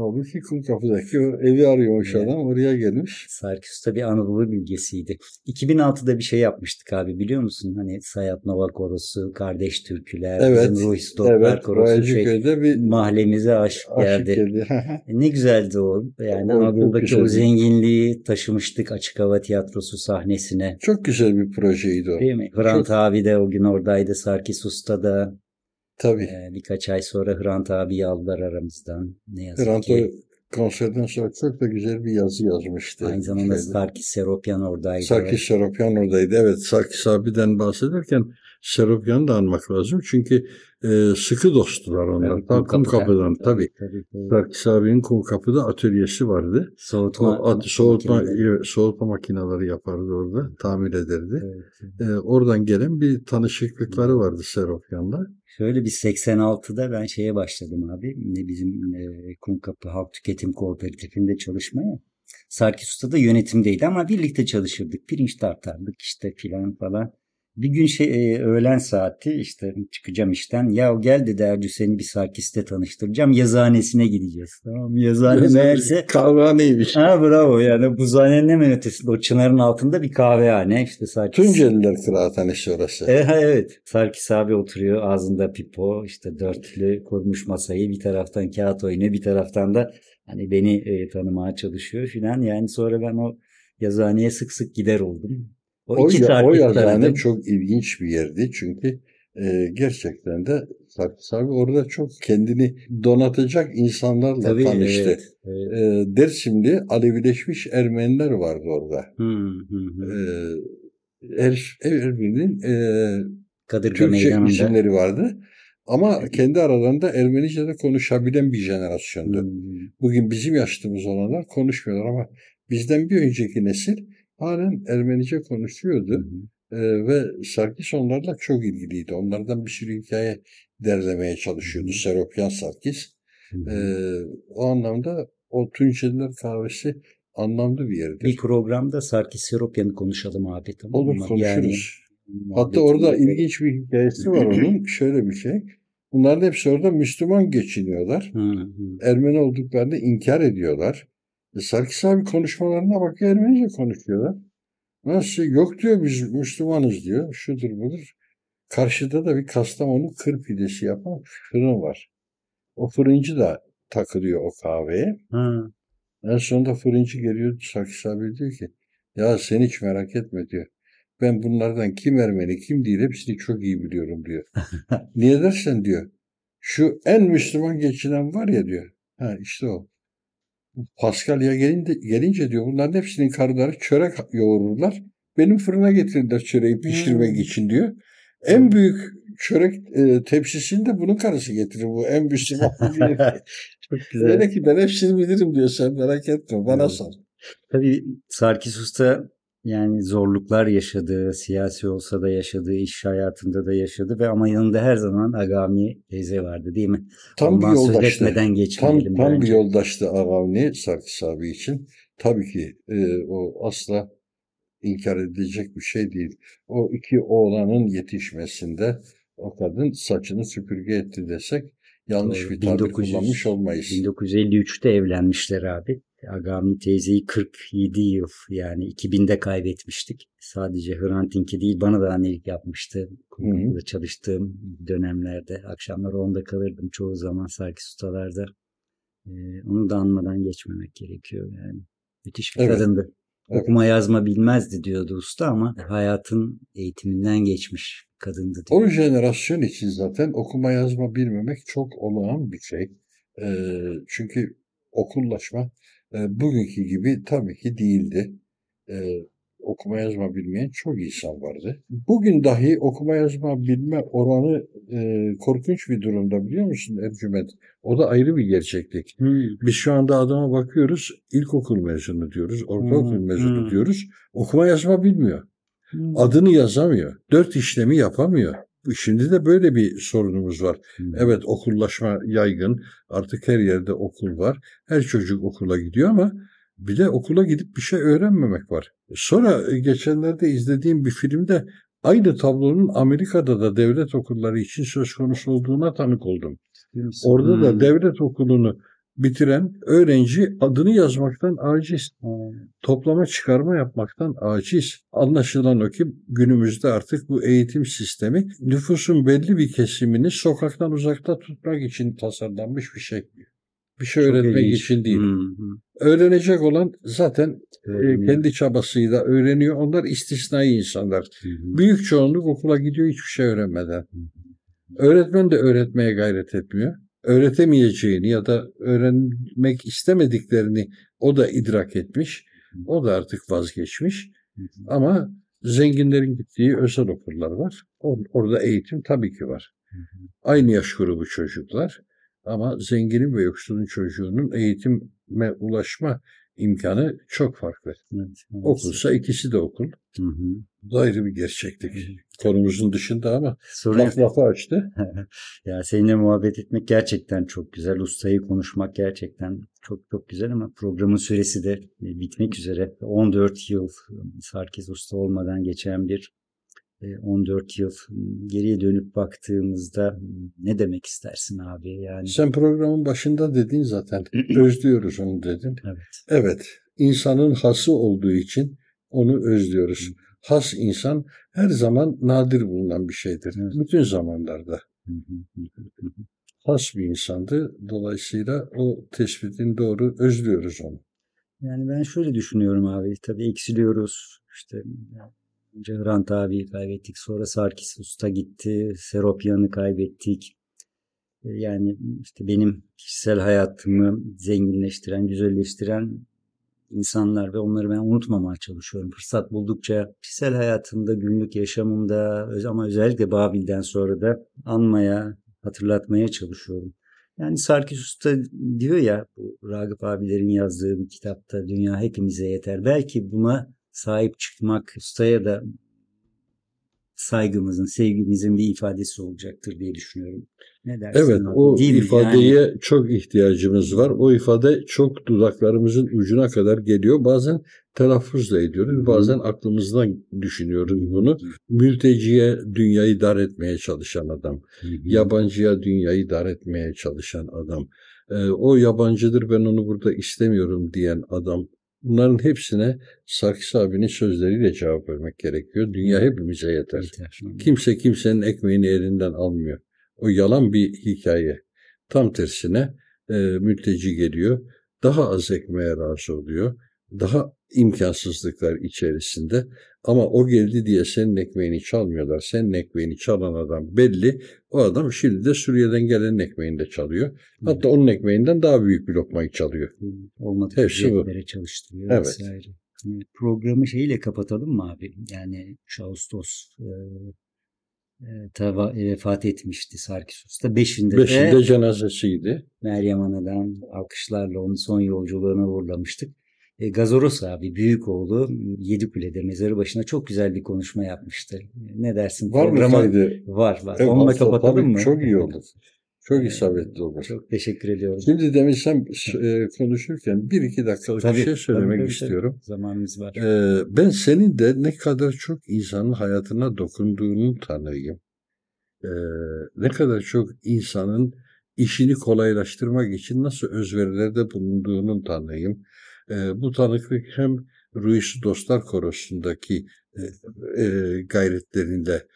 Halbuki Kumkapı'daki o evi arıyormuş Evet. adam oraya gelmiş. Sarkis Usta bir Anadolu bilgesiydi. 2006'da bir şey yapmıştık abi biliyor musun? Hani Sayat Nova Korosu, Kardeş Türküler, Evet. bizim Ruh Stoklar Evet, Korosu şey, bir mahallemize aşık aşık geldi. Ne güzeldi o. Yani O Anadolu'daki o zenginliği taşımıştık açık hava tiyatrosu sahnesine. Çok güzel bir projeydi o. Değil mi? Hrant Çok- abi de o gün oradaydı. Sarkis Usta da. Tabii. Ee, birkaç ay sonra Hrant abi aldılar aramızdan. Ne yazık Hrant ki. konserden sonra çok da güzel bir yazı yazmıştı. Aynı zamanda Şeyde. Sarkis Seropyan oradaydı. Sarkis Seropyan oradaydı. Evet Sarkis abiden bahsederken Seropyan'ı da anmak lazım. Çünkü e, sıkı dosttular onlar. Evet, Ta Kumkapı'da. Kumkapı'dan tabii. tabii, tabii. Sarkis abinin Kumkapı'da atölyesi vardı. Soğutma, O at, soğutma, makineleri. evet, soğutma makineleri yapardı orada. Tamir ederdi. Evet. E, oradan gelen bir tanışıklıkları vardı Seropyan'la. Şöyle bir 86'da ben şeye başladım abi. Ne bizim e, Kumkapı Halk Tüketim Kooperatifinde çalışmaya. Sarkis Usta da yönetimdeydi ama birlikte çalışırdık. Pirinç tartardık işte filan falan. Bir gün şey e, öğlen saati işte çıkacağım işten. Ya gel dedi Ercü seni bir Sarkis'te tanıştıracağım. Yazıhanesine gideceğiz. Tamam? Yazıhane meğerse Kahvehaneymiş. Ha bravo yani buzhanenin hemen ötesinde o çınarın altında bir kahvehane işte Sarkis. Tunceliler Kıraathanesi orası. E, ha, evet. Sarkis abi oturuyor ağzında pipo işte dörtlü kurmuş masayı bir taraftan kağıt oynuyor bir taraftan da hani beni e, tanımaya çalışıyor filan. Yani sonra ben o yazıhaneye sık sık gider oldum. O, O, iki ya, o yazıhane çok ilginç bir yerdi. Çünkü e, gerçekten de Sarkis abi orada çok kendini donatacak insanlarla Tabii, tanıştı. evet, evet. E, Dersimli Alevileşmiş Ermeniler vardı orada. Hı, hı, hı. E, Er, Erbil'in e, Kadırga Türkçe isimleri vardı. Ama kendi aralarında Ermenice'de konuşabilen bir jenerasyondu. Hı, Bugün bizim yaşlımız olanlar konuşmuyorlar ama bizden bir önceki nesil halen Ermenice konuşuyordu. hı. Ee, ve Sarkis onlarla çok ilgiliydi. Onlardan bir sürü hikaye derlemeye çalışıyordu. Seropyan Sarkis. Hı. Ee, o anlamda o Tunceliler kahvesi anlamlı bir yerdir. Bir programda Sarkis Seropyan'ı konuşalım abi tamam Olur mı? konuşuruz. Yani, Hatta orada ilginç bir hikayesi var onun. Şöyle bir şey. Bunların hepsi orada Müslüman geçiniyorlar. Hı, hı. Ermeni olduklarını inkar ediyorlar. E, Sarkis abi konuşmalarına bakıyor Ermenice konuşuyorlar. Nasıl yok diyor biz Müslümanız diyor. Şudur budur. Karşıda da bir Kastamonu kır pidesi yapan fırın var. O fırıncı da takılıyor o kahveye. Hı. En sonunda fırıncı geliyor Sarkis abi diyor ki ya sen hiç merak etme diyor. Ben bunlardan kim Ermeni kim değil hepsini çok iyi biliyorum diyor. Niye dersen diyor. Şu en Müslüman geçinen var ya diyor. Ha işte o. Paskalya gelince, gelince diyor bunların hepsinin karıları çörek yoğururlar. Benim fırına getirdiler çöreği pişirmek Hmm. için diyor. En büyük çörek e, tepsisini de bunun karısı getirir. Bu en diyor. Çok güzel. Ki ben hepsini bilirim diyor. Sen merak etme. Bana Evet. sor. Tabii Sarkis Usta yani zorluklar yaşadı, siyasi olsa da yaşadı, iş hayatında da yaşadı ve ama yanında her zaman Agami teyze vardı değil mi? Tam Ondan bir yoldaştı. Tam, tam bir yoldaştı Agavni Sarkis abi için. Tabii ki e, o asla inkar edilecek bir şey değil. O iki oğlanın yetişmesinde o kadın saçını süpürge etti desek yanlış Doğru. bir tabir 1900 kullanmış olmayız. 1953'te evlenmişler abi. Agami teyzeyi 47 yıl yani 2000'de kaybetmiştik. Sadece Hrant Dink'i değil bana da annelik yapmıştı. Kumkapı'da çalıştığım dönemlerde akşamları onda kalırdım çoğu zaman Sarkis Ustalar'da. Ee, onu da anmadan geçmemek gerekiyor yani. Müthiş bir Evet. kadındı. Evet. Okuma yazma bilmezdi diyordu usta ama hayatın eğitiminden geçmiş kadındı diyor. O jenerasyon için zaten okuma yazma bilmemek çok olağan bir şey. E, çünkü okullaşma e, bugünkü gibi tabii ki değildi. E, okuma yazma bilmeyen çok insan vardı. Bugün dahi okuma yazma bilme oranı e, korkunç bir durumda biliyor musun Ercüment? O da ayrı bir gerçeklik. Hmm. Biz şu anda adama bakıyoruz, ilkokul mezunu diyoruz, ortaokul Hmm, mezunu hmm. diyoruz. Okuma yazma bilmiyor. Hmm. Adını yazamıyor. Dört işlemi yapamıyor. Şimdi de böyle bir sorunumuz var. Hmm. Evet okullaşma yaygın. Artık her yerde okul var. Her çocuk okula gidiyor ama bir de okula gidip bir şey öğrenmemek var. Sonra e, geçenlerde izlediğim bir filmde aynı tablonun Amerika'da da devlet okulları için söz konusu olduğuna tanık oldum. Orada da Hmm. devlet okulunu bitiren öğrenci adını yazmaktan aciz. Toplama çıkarma yapmaktan aciz. Anlaşılan o ki günümüzde artık bu eğitim sistemi nüfusun belli bir kesimini sokaktan uzakta tutmak için tasarlanmış bir şey. Bir şey Çok öğretmek ilginç. için değil. Hı hı. Öğrenecek olan zaten e, Öğreniyor. kendi çabasıyla öğreniyor. Onlar istisnai insanlar. Hı hı. Büyük çoğunluk okula gidiyor hiçbir şey öğrenmeden. Öğretmen de öğretmeye gayret etmiyor. Öğretemeyeceğini ya da öğrenmek istemediklerini o da idrak etmiş. O da artık vazgeçmiş. Ama zenginlerin gittiği özel okullar var. Or- Orada eğitim tabii ki var. Aynı yaş grubu çocuklar. Ama zenginin ve yoksulun çocuğunun eğitime ulaşma imkanı çok farklı. Evet, evet. Okulsa ikisi de okul. Hı hı. Bu da ayrı bir gerçeklik. Konumuzun dışında ama Sorun laf lafı açtı. ya seninle muhabbet etmek gerçekten çok güzel. Ustayı konuşmak gerçekten çok çok güzel ama programın süresi de e, bitmek üzere. 14 yıl Sarkis Usta olmadan geçen bir e, 14 yıl geriye dönüp baktığımızda ne demek istersin abi? Yani Sen programın başında dedin zaten. Özlüyoruz onu dedin. evet. Evet. insanın hası olduğu için onu özlüyoruz. Has insan her zaman nadir bulunan bir şeydir. Evet. Bütün zamanlarda. Has bir insandı. Dolayısıyla o tespitin doğru özlüyoruz onu. Yani ben şöyle düşünüyorum abi. Tabii eksiliyoruz. İşte önce Hrant abiyi kaybettik. Sonra Sarkis Usta gitti. Seropyan'ı kaybettik. E, Yani işte benim kişisel hayatımı zenginleştiren, güzelleştiren insanlar ve onları ben unutmamaya çalışıyorum. Fırsat buldukça kişisel hayatımda, günlük yaşamımda ama özellikle Babil'den sonra da anmaya, hatırlatmaya çalışıyorum. Yani Sarkis Usta diyor ya bu Ragıp abilerin yazdığı bir kitapta dünya hepimize yeter. Belki buna sahip çıkmak ustaya da saygımızın, sevgimizin bir ifadesi olacaktır diye düşünüyorum. Ne dersin? Evet, abi? o Değil ifadeye Yani- çok ihtiyacımız var. O ifade çok dudaklarımızın ucuna kadar geliyor. Bazen telaffuz da ediyoruz, bazen aklımızdan düşünüyoruz bunu. Mülteciye dünyayı dar etmeye çalışan adam, yabancıya dünyayı dar etmeye çalışan adam, e, o yabancıdır ben onu burada istemiyorum diyen adam. Bunların hepsine Sarkis abinin sözleriyle cevap vermek gerekiyor. Dünya hepimize yeter. Yeter. Kimse kimsenin ekmeğini elinden almıyor. O yalan bir hikaye. Tam tersine e, mülteci geliyor. Daha az ekmeğe razı oluyor. Daha imkansızlıklar içerisinde. Ama o geldi diye senin ekmeğini çalmıyorlar. Senin ekmeğini çalan adam belli. O adam şimdi de Suriye'den gelenin ekmeğini de çalıyor. Hatta onun ekmeğinden daha büyük bir lokmayı çalıyor. olmadık Hepsi bu. çalıştırıyor Evet. vesaire. Evet, Programı şeyle kapatalım mı abi? Yani 3 Ağustos e, e, tava, e, vefat etmişti Sarkis Usta. Beşinde, Beşinde de cenazesiydi. Meryem Ana'dan alkışlarla onun son yolculuğuna uğurlamıştık. E, Gazoros abi büyük oğlu Yedikule'de mezarı başına çok güzel bir konuşma yapmıştı. Ne dersin? Var mı kaydı? Var var. Evet, Onunla kapatalım tabii mı? Çok iyi olur. Çok isabetli olur. Çok teşekkür ediyorum. Şimdi demin sen e, konuşurken bir iki dakikalık bir şey söylemek tabii, tabii, istiyorum. tabii. Zamanımız var. Ee, ben senin de ne kadar çok insanın hayatına dokunduğunu tanıyım. Ee, ne kadar çok insanın işini kolaylaştırmak için nasıl özverilerde bulunduğunun tanıyım. Bu tanıklık hem Ruiz Dostlar Korosu'ndaki e, e, gayretlerinde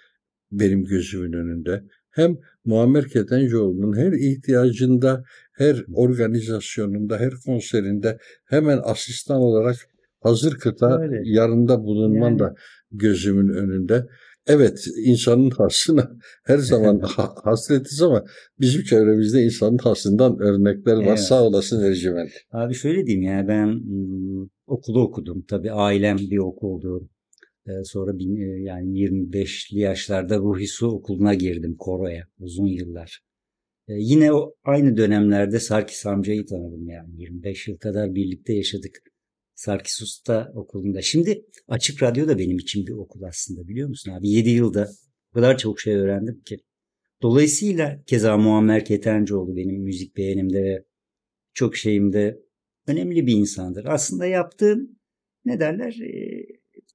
benim gözümün önünde hem Muammer Ketencoğlu'nun her ihtiyacında, her organizasyonunda, her konserinde hemen asistan olarak hazır kıta Öyle. yanında bulunman Yani. da gözümün önünde. Evet, insanın hasına her zaman ha- hasretiz ama bizim çevremizde insanın hasından örnekler var. Evet. Sağ olasın Ercüment. Abi şöyle diyeyim ya ben okulu okudum. Tabii ailem bir okuldu. Ee, sonra bin, e, yani 25'li yaşlarda Ruhi Su Okulu'na girdim koroya uzun yıllar. Ee, yine o aynı dönemlerde Sarkis amcayı tanıdım yani 25 yıl kadar birlikte yaşadık. Sarkis Usta Okulu'nda. Şimdi Açık Radyo da benim için bir okul aslında biliyor musun abi? 7 yılda o kadar çok şey öğrendim ki. Dolayısıyla keza Muammer Ketencoğlu benim müzik beğenimde ve çok şeyimde önemli bir insandır. Aslında yaptığım ne derler e,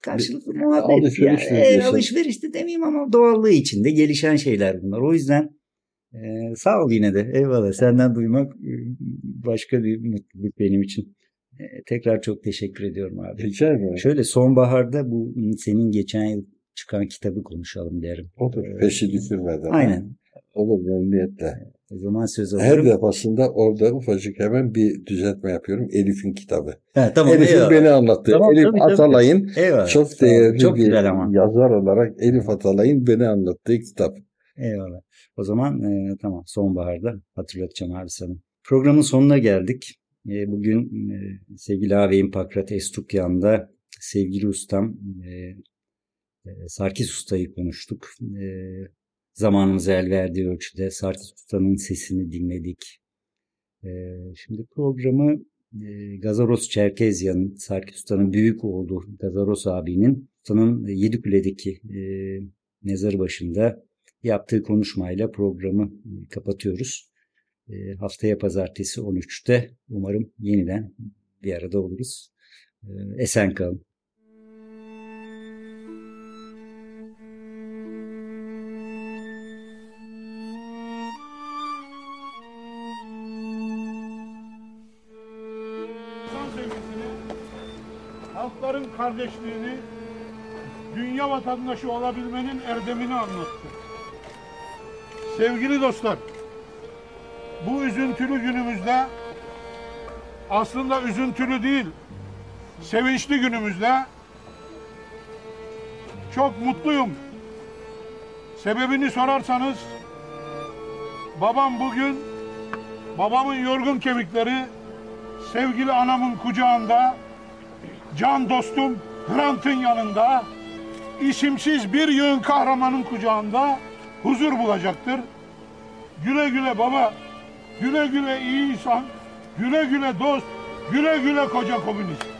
karşılıklı muhabbet. alışveriş yani. E, alışveriş de demeyeyim ama doğallığı içinde gelişen şeyler bunlar. O yüzden Ee, sağ ol yine de. Eyvallah. Senden duymak e, başka bir mutluluk benim için. Ee, tekrar çok teşekkür ediyorum abi. Rica ederim. Şöyle sonbaharda bu senin geçen yıl çıkan kitabı konuşalım derim. Odur. Peşi düşürmeden. Aynen. Olur memnuniyetle. O zaman söz Her alırım. defasında orada ufacık hemen bir düzeltme yapıyorum. Elif'in kitabı. Ha, tamam. Elif'in eyvallah. beni anlattığı. Tamam, Elif tabii, tabii. Atalay'ın Eyvallah. çok değerli Çok bir güzel ama. yazar olarak Elif Atalay'ın beni anlattığı kitap. Eyvallah. O zaman e, tamam sonbaharda hatırlatacağım abi sana. Programın sonuna geldik. E, bugün e, sevgili ağabeyim Pakrat Estukyan'da sevgili ustam e, e, Sarkis Usta'yı konuştuk. Zamanımız el verdiği ölçüde Sarkis Usta'nın sesini dinledik. Şimdi programı Gazaros Çerkezyan'ın, Sarkis Usta'nın büyük oğlu Gazaros abinin Usta'nın Yedikule'deki mezarı başında yaptığı konuşmayla programı kapatıyoruz. E, haftaya pazartesi 13'te umarım yeniden bir arada oluruz. E, esen kalın. Halkların kardeşliğini, dünya vatandaşı olabilmenin erdemini anlattı. Sevgili dostlar, bu üzüntülü günümüzde aslında üzüntülü değil, sevinçli günümüzde çok mutluyum. Sebebini sorarsanız babam bugün babamın yorgun kemikleri sevgili anamın kucağında, can dostum Hrant'ın yanında, isimsiz bir yığın kahramanın kucağında huzur bulacaktır. Güle güle baba, güle güle iyi insan, güle güle dost, güle güle koca komünist.